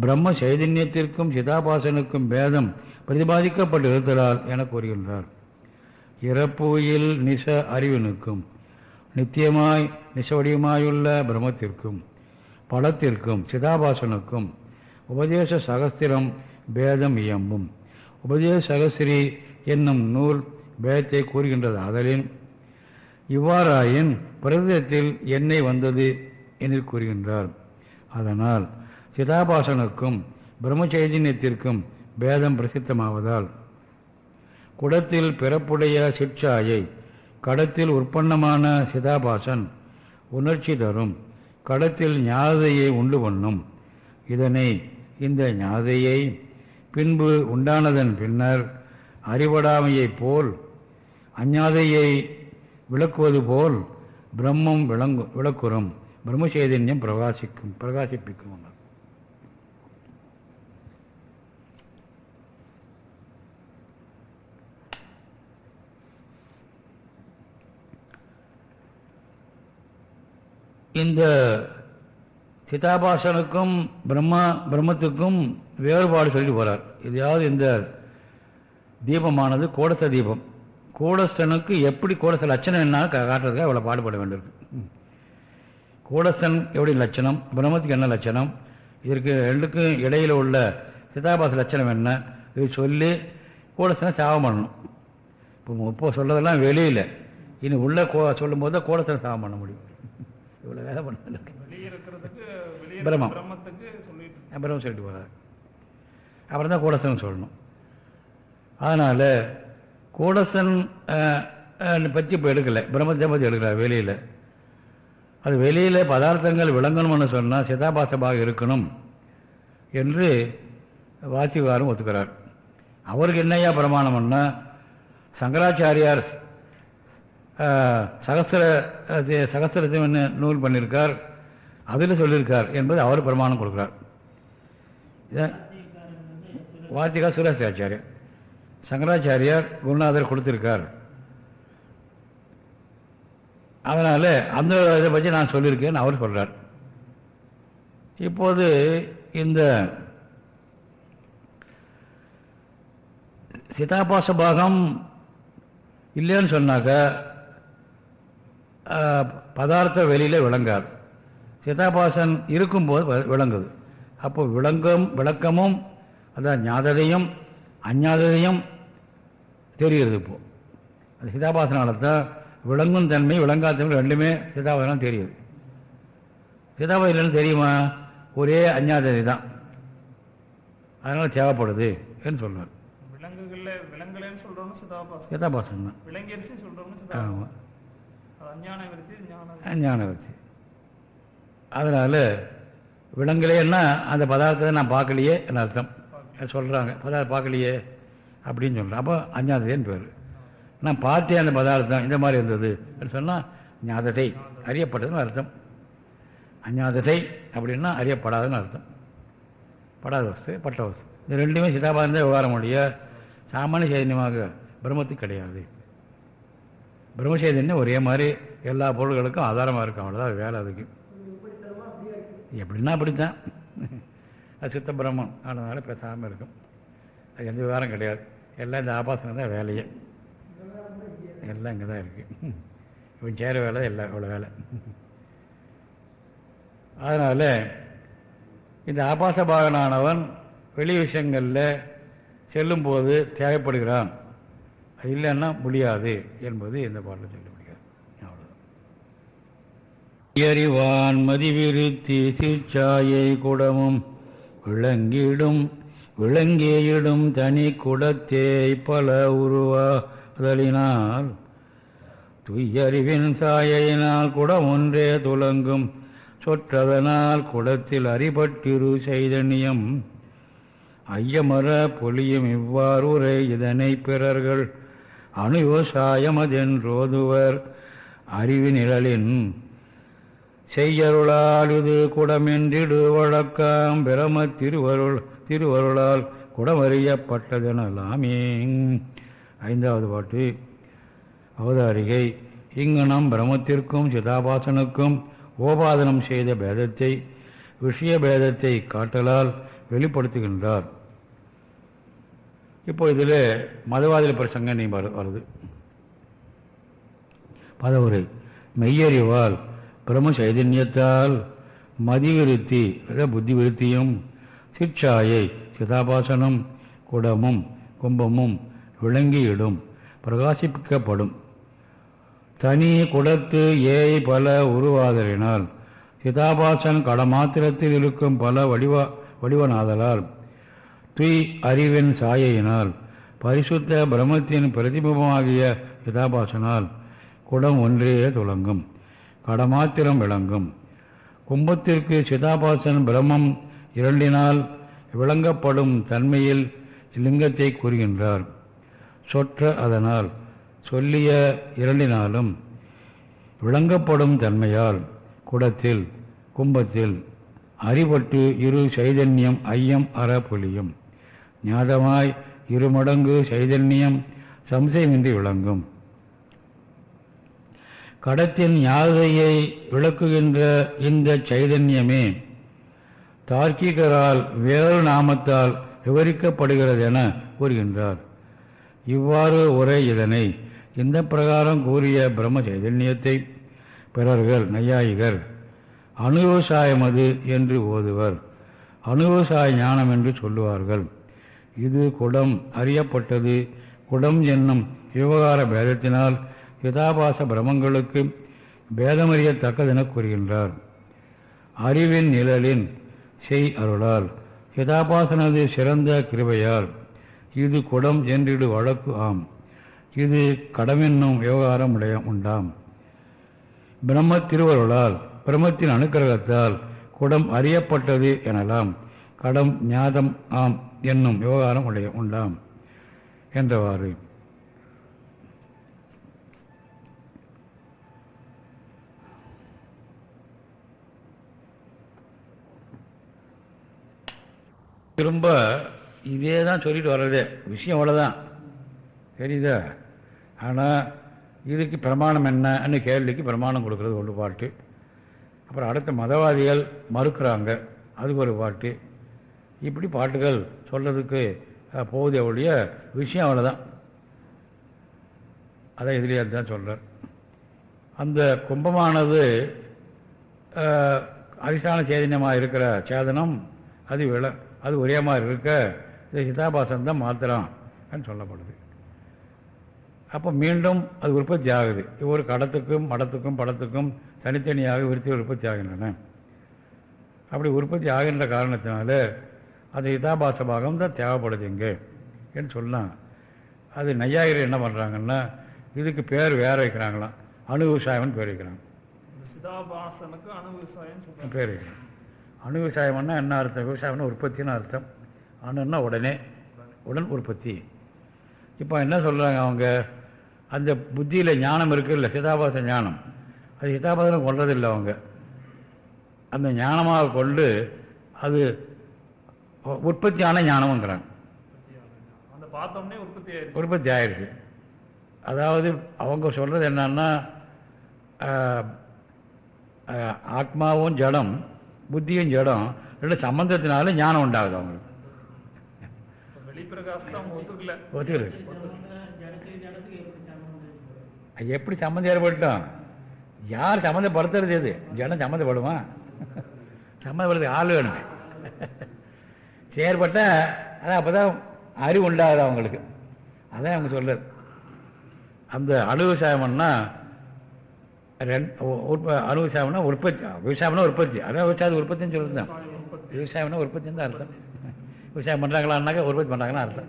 பிரம்ம சைதன்யத்திற்கும் சிதாபாசனுக்கும் பேதம் பிரதிபாதிக்கப்பட்டிருத்தலால் என கூறுகின்றார். இறப்புயில் நிச அறிவினுக்கும் நித்தியமாய் நிசவடியமாயுள்ள பிரம்மத்திற்கும் பலத்திற்கும் சிதாபாசனுக்கும் உபதேச சகஸ்திரம் பேதம் இயம்பும். உபதேச சகஸ்திரி என்னும் நூல் பேதத்தை கூறுகின்றது. அதலின் இவ்வாறாயின் பிரதத்தில் என்னை வந்தது என்று கூறுகின்றார். அதனால் சிதாபாசனுக்கும் பிரம்மச்சைதன்யத்திற்கும் பேதம் பிரசித்தமாவதால் குடத்தில் பிறப்புடைய சிற்சாயை கடத்தில் உற்பன்னமான சிதாபாசன் உணர்ச்சி தரும். கடத்தில் ஞாதையை உண்டு பண்ணும். இதனை இந்த ஞாதையை பின்பு உண்டானதன் பின்னர் அறிவடாமையைப் போல் அஞ்ஞாதையை விளக்குவது போல் பிரம்மம் விளங்கு விளக்குறும். பிரம்மசைதன்யம் பிரகாசிக்கும் பிரகாசிப்பிக்கும். இந்த சிதாபாசனுக்கும் பிரம்மா பிரம்மத்துக்கும் வேறுபாடு சொல்லி போகிறார் இதையாவது இந்த தீபமானது கோடச தீபம். கோடஸ்தனுக்கு எப்படி கோடச லட்சணம் என்ன காட்டுறதுக்காக அவ்வளோ பாடுபட வேண்டியிருக்கு. கோடஸ்தன் எப்படி லட்சணம்? பிரம்மத்துக்கு என்ன லட்சணம்? இதற்கு ரெண்டுக்கும் இடையில் உள்ள சிதாபாச லட்சணம் என்ன? இது சொல்லி கோடஸ்தனை சாபம் பண்ணணும். இப்போ இப்போ சொல்கிறதெல்லாம் வெளியில். இனி உள்ளே கோ சொல்லும்போது தான் கோடஸ்தனை சாபம் பண்ண முடியும். இவ்வளோ வேலை பண்ணல வெளியே இருக்கிறதுக்கு வெளியே பிரம்மம். பிரம்மத்துக்கு சொல்லிட்டு போகிறார் அப்புறம் தான் கூடசன் சொல்லணும். அதனால் கூடசன் பற்றி இப்போ எடுக்கலை. பிரம்மத்தை பற்றி எடுக்கிறார் வெளியில். அது வெளியில் பதார்த்தங்கள் விளங்கணும்னு சொன்னால் சிதாபாசமாக இருக்கணும் என்று வாசிகாரம் ஒத்துக்கிறார். அவருக்கு என்னையா பிரமாணம்னா சங்கராச்சாரியார் அஹ், சகஸ்திர என்ன நூல் பண்ணியிருக்கார் அதில் சொல்லியிருக்கார் என்பது அவர் பிரமாணம் கொடுக்குறார். இதான் வார்த்திகா சுரேசாச்சாரியர் சங்கராச்சாரியார் குருநாதர் கொடுத்திருக்கார். அதனால் அந்த இதை பற்றி நான் சொல்லியிருக்கேன்னு அவர் சொல்கிறார் இப்போது இந்த சிதாபாச பாகம் இல்லைன்னு சொன்னாக்க பதார்த்தம் வெளியில் விளங்காது. சிதாபாசன் இருக்கும்போது விளங்குது. அப்போ விளங்கும் விளக்கமும் அதான் ஞாததையும் அஞ்ஞாததையும் தெரிகிறது இப்போது அது சிதாபாசனால தான் விளங்கும் தன்மை விளங்காத தன்மை ரெண்டுமே சிதாபாசனம் தெரியுது. சிதாபாசனம் தெரியுமா? ஒரே அஞ்ஞாததை தான். அதனால் தேவைப்படுது என்று சொல்றார். விலங்குகள்ல விலங்குலன்னு சொல்றோம்னு சிதாபாசம் சிதாபாசனம் தான். விலங்கிரிசி சொல்றோம்னு சிதாபாசம் விருத்தி ஞான அதனால் விலங்குலேன்னா அந்த பதார்த்தத்தை நான் பார்க்கலையே என்ன அர்த்தம். சொல்கிறாங்க பதார்த்தம் பார்க்கலையே அப்படின்னு சொல்கிறேன் அப்போ அஞ்ஞாதத்தைன்னு பேர். நான் பார்த்தேன் அந்த பதார்த்தம் இந்த மாதிரி இருந்தது சொன்னால் ஞாதத்தை அறியப்பட்டதுன்னு அர்த்தம். அஞ்ஞாதத்தை அப்படின்னா அறியப்படாதுன்னு அர்த்தம். படாத வஸ்து பட்ட வஸ்து இந்த ரெண்டுமே சிதாபாரந்த விவகாரம் உடைய சாமானிய சைதன்யமாக பிரம்மத்துக்கு கிடையாது. பிரம்மசைதன்யம் ஒரே மாதிரி எல்லா பொருள்களுக்கும் ஆதாரமாக இருக்கும். அவ்வளோதான் வேலை அதுக்கு. எப்படின்னா அப்படித்தான். அது சித்த பிரம்மம். ஆனதுனால பேசாமல் இருக்கும். அது எந்த விவகாரம் கிடையாது. எல்லாம் இந்த ஆபாசனம் தான் வேலையே. எல்லாம் இங்கே தான் இருக்குது இப்போ சேர வேலை எல்லாம் இவ்வளோ வேலை. அதனால் இந்த ஆபாச பாகனானவன் வெளி விஷயங்களில் செல்லும்போது தேவைப்படுகிறான். இல்லைன்னா முடியாது என்பது இந்த பாடலில் சொல்ல முடியாது. அவ்வளோதான் மதிவிருத்தி சிற்சாயை குடமும் விளங்கிடும் விளங்கியிடும் தனி குடத்தே பல உருவாதலினால் துய்யறிவின் சாயையினால் குடம் ஒன்றே துலங்கும் சொற்றதனால் குடத்தில் அறிபட்டிரு சைதன்யம் ஐயமர பொலியும் இவ்வாறு இதனை பிறர்கள் அணு அணுவிவசாயமதென்றோதுவர் அறிவு நிழலின் செய்யருளாலிது குடமென்றிடு வழக்கம் பிரம திருவருள் திருவருளால் குடமறியப்பட்டதெனலாமே ஐந்தாவது பாட்டு. அவதாரிகை. இங்கனம் பிரமத்திற்கும் சிதாபாசனுக்கும் ஓபாதனம் செய்த பேதத்தை விஷய பேதத்தை காட்டலால் வெளிப்படுத்துகின்றார். இப்போ இதில் மதவாதிகள் பிரசங்கம் நீ வரு வருது. பதவுரை மெய்யறிவால் பிரம்ம சைதன்யத்தால் மதிவிருத்தி அதாவது புத்தி விருத்தியும் சிற்சாயை சிதாபாசனம் குடமும் கும்பமும் விளங்கியிடும் பிரகாசிப்பிக்கப்படும். தனி குடத்து ஏய் பல உருவாதலினால் சிதாபாசன் கடமாத்திரத்தில் இருக்கும் பல வடிவ வடிவநாதலால் துய் அறிவின் சாயையினால் பரிசுத்த பிரம்மத்தின் பிரதிபிம்பமாகிய சிதாபாசனால் குடம் ஒன்றே துலங்கும் கடமாத்திரம் விளங்கும். கும்பத்திற்கு சிதாபாசன் பிரம்மம் இரண்டினால் விளங்கப்படும் தன்மையில் லிங்கத்தை கூறுகின்றார். சொற்ற அதனால் சொல்லிய இரண்டினாலும் விளங்கப்படும் தன்மையால் குடத்தில் கும்பத்தில் அறிபட்டு இரு சைதன்யம் ஐயம் அற புலியும். ஞாதமாய் இருமடங்கு சைதன்யம் சம்சயமின்றி விளங்கும். கடத்தின் ஞாதையை விளக்குகின்ற இந்த சைதன்யமே தார்க்கிகரால் வேறு நாமத்தால் விவரிக்கப்படுகிறது என கூறுகின்றார். இவ்வாறு ஒரே இதனை இந்த பிரகாரம் கூறிய பிரம்ம சைதன்யத்தை பிறர்கள் நையாயிகர் அணுவிவசாயமது என்று ஓதுவர். அணுவிவசாய ஞானம் என்று சொல்லுவார்கள். இது குடம் அறியப்பட்டது. குடம் என்னும் விவகார பேதத்தினால் சிதாபாச பிரமங்களுக்கு பேதமறியத்தக்கதென கூறுகின்றார். அறிவின் நிழலின் செய் அருளால் சிதாபாசனது சிறந்த கிருபையால் இது குடம் என்றிடு வழக்கு ஆம். இது கடமென்னும் விவகாரம் உடைய உண்டாம். பிரம்ம திருவருளால் பிரம்மத்தின் அனுக்கிரகத்தால் குடம் அறியப்பட்டது எனலாம். கடம் ஞாதம் ஆம். என்னும் விவகாரம் உடைய உண்டாம் என்றவாறு. திரும்ப இதே தான் சொல்லிட்டு வர்றதே. விஷயம் அவ்வளோதான் தெரியுதா? ஆனால் இதுக்கு பிரமாணம் என்னன்னு கேள்விக்கு பிரமாணம் கொடுக்குறது ஒரு பாட்டு. அப்புறம் அடுத்த மதவாதிகள் மறுக்கிறாங்க. அதுக்கு ஒரு பாட்டு. இப்படி பாட்டுகள் சொல்கிறதுக்கு அஹ், போகுதே ஒழிய விஷயம் அவ்வளோதான் அதான் இதுலேயே தான் சொல்கிறார் அந்த கும்பமானது அதிஷ்டான சேதனமாக இருக்கிற சேதனம் அது விள அது ஒரே மாதிரி இருக்க இது சிதாபாசன் தான் மாத்திரம் சொல்லப்படுது. அப்போ மீண்டும் அது உற்பத்தி ஆகுது. ஒரு கடத்துக்கும் மடத்துக்கும் படத்துக்கும் தனித்தனியாக விருத்தி உற்பத்தி ஆகின்றன. அப்படி உற்பத்தி ஆகின்ற காரணத்தினால அந்த இதாபாச பாகம் தான் தேவைப்படுது இங்கே என்று சொல்லலாம் அது நையாயிரம் என்ன பண்ணுறாங்கன்னா இதுக்கு பேர் வேற வைக்கிறாங்களாம். அணு விவசாயம்னு பேர் வைக்கிறாங்க. பேர் வைக்கிறாங்க. அணு விவசாயம்னா என்ன அர்த்தம்? விவசாயம்னா உற்பத்தின்னு அர்த்தம். அணுன்னா உடனே உடன் உற்பத்தி. இப்போ என்ன சொல்கிறாங்க அவங்க? அந்த புத்தியில் ஞானம் இருக்குல்ல சிதாபாச ஞானம். அது சிதாபாசனம் கொள்றதில்லை அவங்க. அந்த ஞானமாக கொண்டு அது உற்பத்தியான ஞானம்ங்கிறாங்க. உற்பத்தி ஆயிடுச்சு அதாவது அவங்க சொல்கிறது என்னன்னா ஆத்மாவும் ஜடம் புத்தியும் ஜடம் ரெண்டு சம்பந்தத்தினால ஞானம் உண்டாகுது அவங்களுக்கு. ஒத்துக்கல. எப்படி சம்மந்தம் ஏற்பட்டோம் யார் சம்மந்தப்படுத்துறது எது ஜனம் சம்மந்தப்படுமா? சம்மந்தப்படுறது ஆள் வேணுமே. செயற்பட்ட அதான் அப்போ தான் அறிவு உண்டாகுது அவங்களுக்கு. அதான் அவங்க சொல்லுது அந்த அணு விவசாயம்னா ரெண்டு உற்ப அணு உற்பத்தி விவசாயம்னா உற்பத்தி. அதான் விவசாயம் உற்பத்தின்னு சொல்லுறது தான் உற்பத்தி விவசாயம்னா உற்பத்தின்னு தான் அர்த்தம். விவசாயம் பண்ணுறாங்களான்னாக்கா உற்பத்தி பண்ணுறாங்கன்னா அர்த்தம்.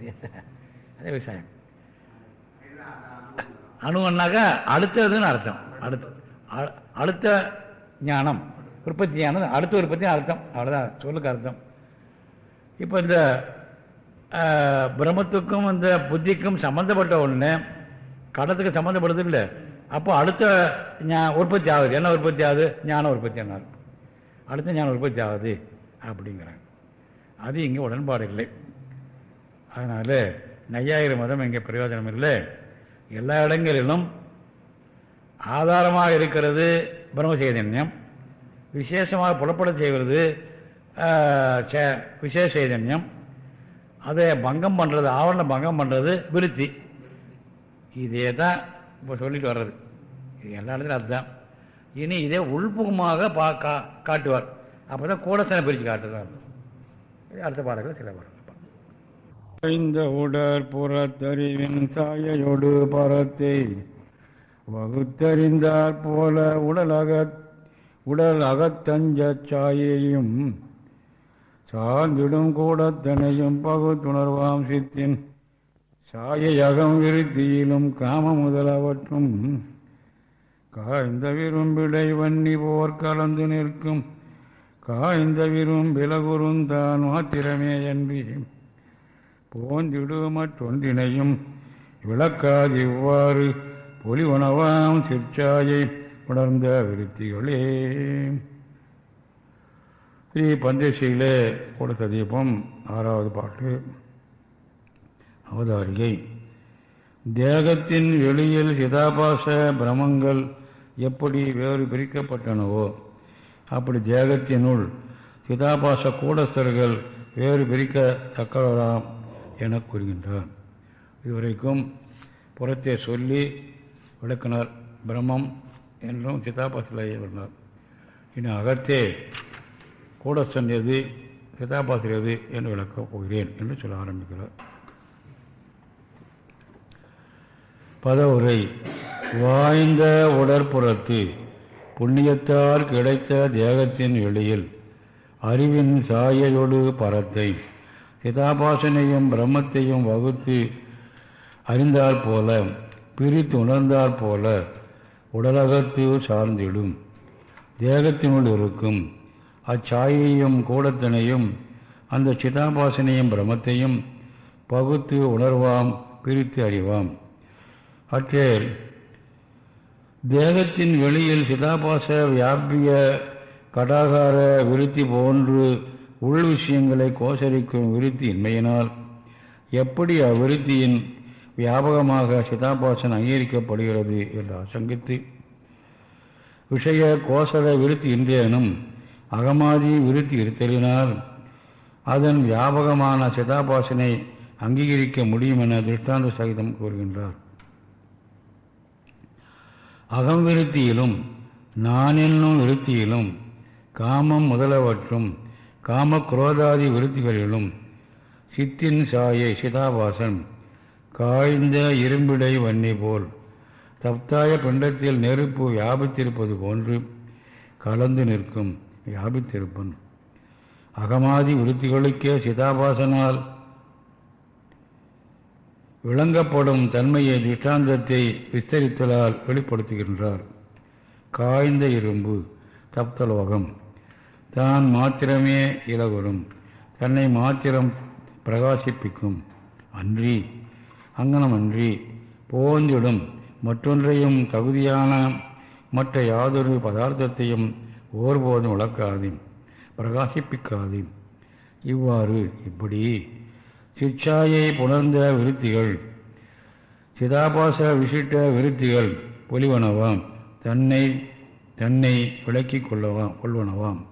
இது அதே விவசாயம் அணுன்னாக்கா அடுத்ததுன்னு அர்த்தம். அடுத்து அ- அடுத்த ஞானம். உற்பத்தி ஞானம் அடுத்த உற்பத்தி அர்த்தம். அவ்வளோதான் சொல்லுக்கு அர்த்தம். இப்போ இந்த பிரம்மத்துக்கும் இந்த புத்திக்கும் சம்மந்தப்பட்ட ஒன்று கடத்துக்கு சம்மந்தப்படுது இல்லை. அப்போ அடுத்த ஞா உற்பத்தி ஆகுது. என்ன உற்பத்தி ஆகுது? ஞான உற்பத்தி என்ன அடுத்த ஞான உற்பத்தி ஆகுது அப்படிங்கிறாங்க. அது இங்கே உடன்பாடு இல்லை. அதனால் நையாயிரம் மதம் இங்கே பிரயோஜனம் இல்லை. எல்லா இடங்களிலும் ஆதாரமாக இருக்கிறது பிரம்ம சைதன்யம் விசேஷமாக புலப்பட செய்வது விசேஷ சைதன்யம் அதை பங்கம் பண்ணுறது ஆவரண பங்கம் பண்ணுறது விருத்தி. இதே தான் இப்போ சொல்லிட்டு வர்றது. இது எல்லா இடத்துலையும் அதுதான். இனி இதே உள்புகமாக பா கா காட்டுவார். அப்போ தான் கூடசனை பிரித்து காட்டுறார் அடுத்த பாடல்கள் சில பாடல்கள் இந்த உடற்புறத்தறிவின் சாயையொடு பரத்தை வகுத்தறிந்தாற் போல உடலகத் உடல் அகத்தஞ்ச சாயையும் சார்ந்திடும் கூடத்தனையும் பகுத்துணர்வாம் சித்தின். சாயையகம் விருத்தியிலும் காம முதலவற்றும். காய்ந்த விரும்பிடை வன்னி போர் கலந்து நிற்கும். காய்ந்த விரும்பிலகுருந்தான் மாத்திரமே அன்றி. போந்திடு மற்றொன்றினையும் விளக்காது இவ்வாறு பொலிவனவாம் சிற்சாயை உணர்ந்த விருத்திகளே. ஸ்ரீ பந்தேசியிலே கூட சதீபம் ஆறாவது பாட்டு. அவதாரிகை தேகத்தின் வெளியில் சிதாபாச பிரமங்கள் எப்படி வேறு பிரிக்கப்பட்டனவோ அப்படி தேகத்தினுள் சிதாபாச கூடஸ்தர்கள் வேறு பிரிக்கத்தக்கவராம் என கூறுகின்றார். இதுவரைக்கும் புறத்தை சொல்லி விளக்கினார் பிரம்மம் என்றும் சிதாபாசிலேயே வந்தார். இனி அகத்தே கூடசன் எது சிதாபாசர் எது என்று விளக்கப் போகிறேன் என்று சொல்ல ஆரம்பிக்கிறார். பதவுரை வாய்ந்த உடற்புறத்து புண்ணியத்தால் கிடைத்த தேகத்தின் வெளியில் அறிவின் சாயையொடு பரத்தை சிதாபாசனையும் பிரம்மத்தையும் வகுத்து அறிந்தாற் போல பிரித்து உணர்ந்தாற் போல உடலகத்து சார்ந்திடும் தேகத்தினுள் இருக்கும் அச்சாயையும் கூடத்தினையும் அந்த சிதாபாசனையும் பிரமத்தையும் பகுத்து உணர்வாம் பிரித்து அறிவாம். அற்றேல் தேகத்தின் வெளியில் சிதாபாச வியாபிய கடாகார விருத்தி போன்று உள் விஷயங்களை கோசரிக்கும் விருத்தி இன்மையினால் எப்படி அவ்விருத்தியின் வியாபகமாக சிதாபாசன் அங்கீகரிக்கப்படுகிறது என்று ஆசங்கித்து விஷய கோசர விருத்தி இன்றேனும் அகமாதி விருத்தி இருத்தலினால் அதன் வியாபகமான சிதாபாசனை அங்கீகரிக்க முடியும் என திருஷ்டாந்த சகிதம் கூறுகின்றார். அகம் விருத்தியிலும் நான் என்னும் விருத்தியிலும் காமம் முதலவற்றும் காம குரோதாதி விருத்திகளிலும் சித்தின் சாயை சிதாபாசன் காய்ந்த இரும்பிடை வன்னி போல் தப்தாய பிண்டத்தில் நெருப்பு வியாபித்திருப்பது போன்று கலந்து நிற்கும். வியாபித்திருப்பன் அகமாதி விருத்திகளுக்கே சிதாபாசனால் விளங்கப்படும் தன்மையை திஷ்டாந்தத்தை விஸ்தரித்தலால் வெளிப்படுத்துகின்றார். காய்ந்த இரும்பு தப்தலோகம். தான் மாத்திரமே இலகுறும் தன்னை மாத்திரம் பிரகாசிப்பிக்கும். அன்றி அங்கனமன்றி போந்திடும். மற்றொன்றையும் தகுதியான மற்ற யாதொரு பதார்த்தத்தையும் ஒருபோதும் வளர்க்காதீம் பிரகாசிப்பிக்காது இவ்வாறு இப்படி சிற்சாயை புணர்ந்த விருத்திகள் சிதாபாச விசிட்ட விருத்திகள் பொலிவனவாம் தன்னை தன்னை விளக்கி கொள்ளவாம் கொள்வனவாம்.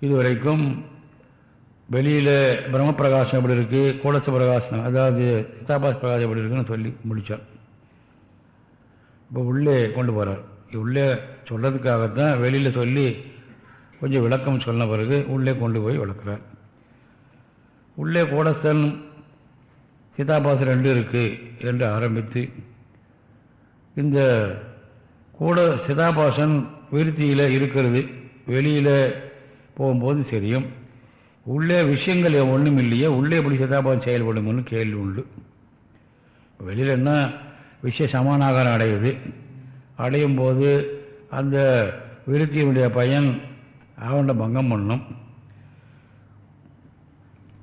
இதுவரைக்கும் வெளியில் பிரம்மபிரகாசம் எப்படி இருக்குது கோலச பிரகாசம் அதாவது சிதாபாஸ் பிரகாசம் எப்படி இருக்குன்னு சொல்லி முடித்தார் இப்போ உள்ளே கொண்டு போகிறார் உள்ளே சொல்கிறதுக்காகத்தான் வெளியில் சொல்லி கொஞ்சம் விளக்கம் சொன்ன பிறகு உள்ளே கொண்டு போய் விளக்குறார். உள்ளே கோடசன் சீதாபாசம் ரெண்டு இருக்குது என்று ஆரம்பித்து இந்த கூட சிதாபாசன் விருத்தியில் இருக்கிறது வெளியில் போகும்போது தெரியும். உள்ளே விஷயங்கள் ஒன்றும் இல்லையே உள்ளே எப்படி சிதாபாசம் செயல்படும்னு கேள்வி உண்டு. வெளியில் என்ன விஷய சமானாகாரம் அடையுது? அடையும் போது அந்த விருத்தியினுடைய பயன் அவனை பங்கம் பண்ணும்.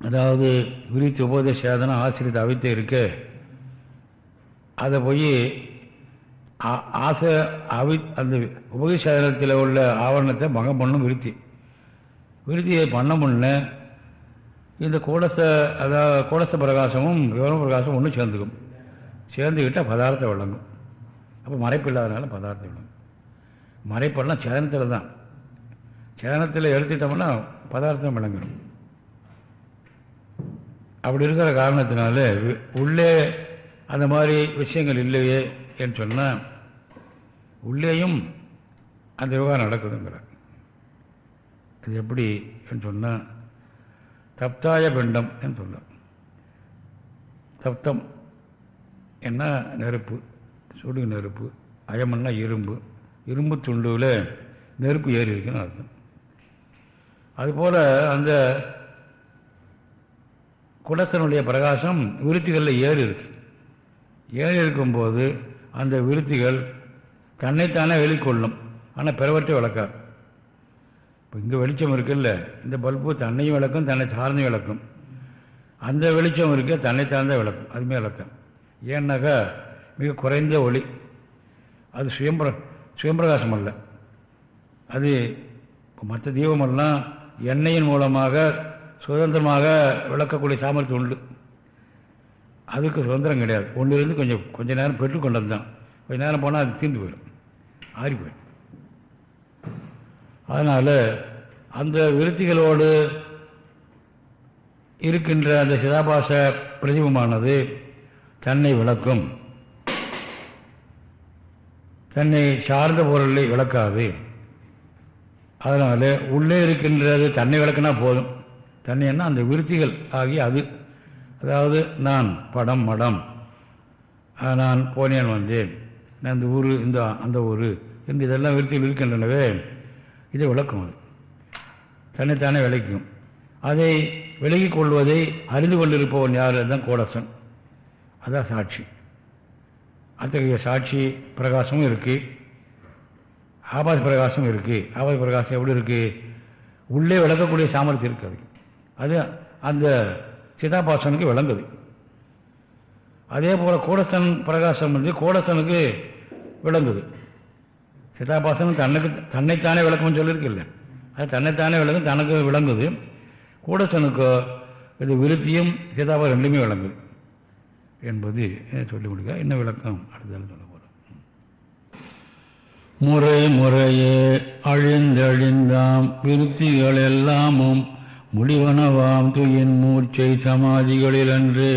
அதாவது விருத்தி உபோத சேதனம் ஆசிரியத்தை அவித்து இருக்கு அதை போய் ஆசை அவி அந்த உபகசேதனத்தில் உள்ள ஆவரணத்தை பங்கம் பண்ணும் விருத்தி. விருத்தியை பண்ண முன்ன இந்த கோலச அதாவது கோலச பிரகாசமும் விவரம் பிரகாசமும் ஒன்று சேர்ந்துக்கும். சேர்ந்துக்கிட்டால் பதார்த்தம் விளங்கும். அப்போ மறைப்பு இல்லாதனால பதார்த்தம் விளங்கும். மறைப்பெல்லாம் சேதனத்தில் தான். சேதனத்தில் எடுத்துட்டோம்னா பதார்த்தம் விளங்கணும் அப்படி இருக்கிற காரணத்தினால உள்ளே அந்த மாதிரி விஷயங்கள் இல்லையே என்று சொன்னால் உள்ளேயும் அந்த விவகாரம் நடக்குதுங்கிற அது எப்படி என்று சொன்னால் தப்தாய பிண்டம் என்று சொல்ல தப்தம் என்ன? நெருப்பு. சுடு நெருப்பு. அயமன்னா இரும்பு. இரும்பு துண்டுவில் நெருப்பு ஏறி இருக்குன்னு அர்த்தம். அதுபோல் அந்த குடத்தனுடைய பிரகாசம் விருத்திகளில் ஏறி இருக்கு. ஏறி இருக்கும்போது அந்த விருத்திகள் தன்னைத்தானே வெளிக்கொள்ளும். ஆனால் பிறவற்றை வளர்க்காது. இப்போ இங்கே வெளிச்சம் இருக்குல்ல இந்த பல்பு தன்னையும் விளக்கும் தன்னை சார்ந்தும் விளக்கும். அந்த வெளிச்சம் இருக்க தன்னை சார்ந்த விளக்கும். அதுமே விளக்கம் ஏன்னாக்கா மிக குறைந்த ஒளி. அது சுயம்பிர சுயம்பிரகாசம் அல்ல. அது மற்ற தீபமெல்லாம் எண்ணெயின் மூலமாக சுதந்திரமாக விளக்கக்கூடிய சாமர்த்தியம் உண்டு. அதுக்கு சுதந்திரம் கிடையாது. ஒன்றிலிருந்து கொஞ்சம் கொஞ்சம் நேரம் பெற்றுக்கொண்டது தான் கொஞ்சம் நேரம் போனால் அது தீர்ந்து போயிடும். ஆறி போயிடும். அதனால் அந்த விருத்திகளோடு இருக்கின்ற அந்த சிதாபாச பிரதிபமானது தன்னை விளக்கும். தன்னை சார்ந்த பொருளை விளக்காது. அதனால் உள்ளே இருக்கின்றது தன்னை விளக்குனா போதும். தன்னை என்ன? அந்த விருத்திகள் ஆகி அது. அதாவது நான் படம் மடம். நான் போனேன் வந்தேன். அந்த இந்த ஊர் இந்த அந்த ஊர். என்று இதெல்லாம் விருத்திகள் இருக்கின்றனவே. இதை விளக்கும் அது. தன்னைத்தானே விளக்கும் அதை விலகிக் கொள்வதை அறிந்து கொண்டிருப்பவன் யார்? தான் கோடசன் அதான் சாட்சி. அத்தகைய சாட்சி பிரகாசமும் இருக்குது ஆபாச பிரகாசம் இருக்குது ஆபாச பிரகாசம் எப்படி இருக்குது உள்ளே விளக்கக்கூடிய சாமர்த்தியம் இருக்குது அது அந்த சிதாபாசனுக்கு விளங்குது. அதே போல் கோடசன் பிரகாசம் வந்து கோடசனுக்கு விளங்குது. சிதாபாசனம் தன்னுக்கு தன்னைத்தானே விளக்கம்னு சொல்லியிருக்கில்ல அது தன்னைத்தானே விளக்கம் தனக்கு விளங்குது. கூடசனுக்கோ இது விருத்தியும் சிதாபாசம் ரெண்டுமே விளங்குது என்பது சொல்லி முடிக்க என்ன விளக்கம் அடுத்தாலும் சொல்ல போகிறோம் முறை முறையே அழிந்தழிந்தாம் விருத்திகள் எல்லாமும் முடிவனவாம் துயின் மூச்சை சமாதிகளில் அன்று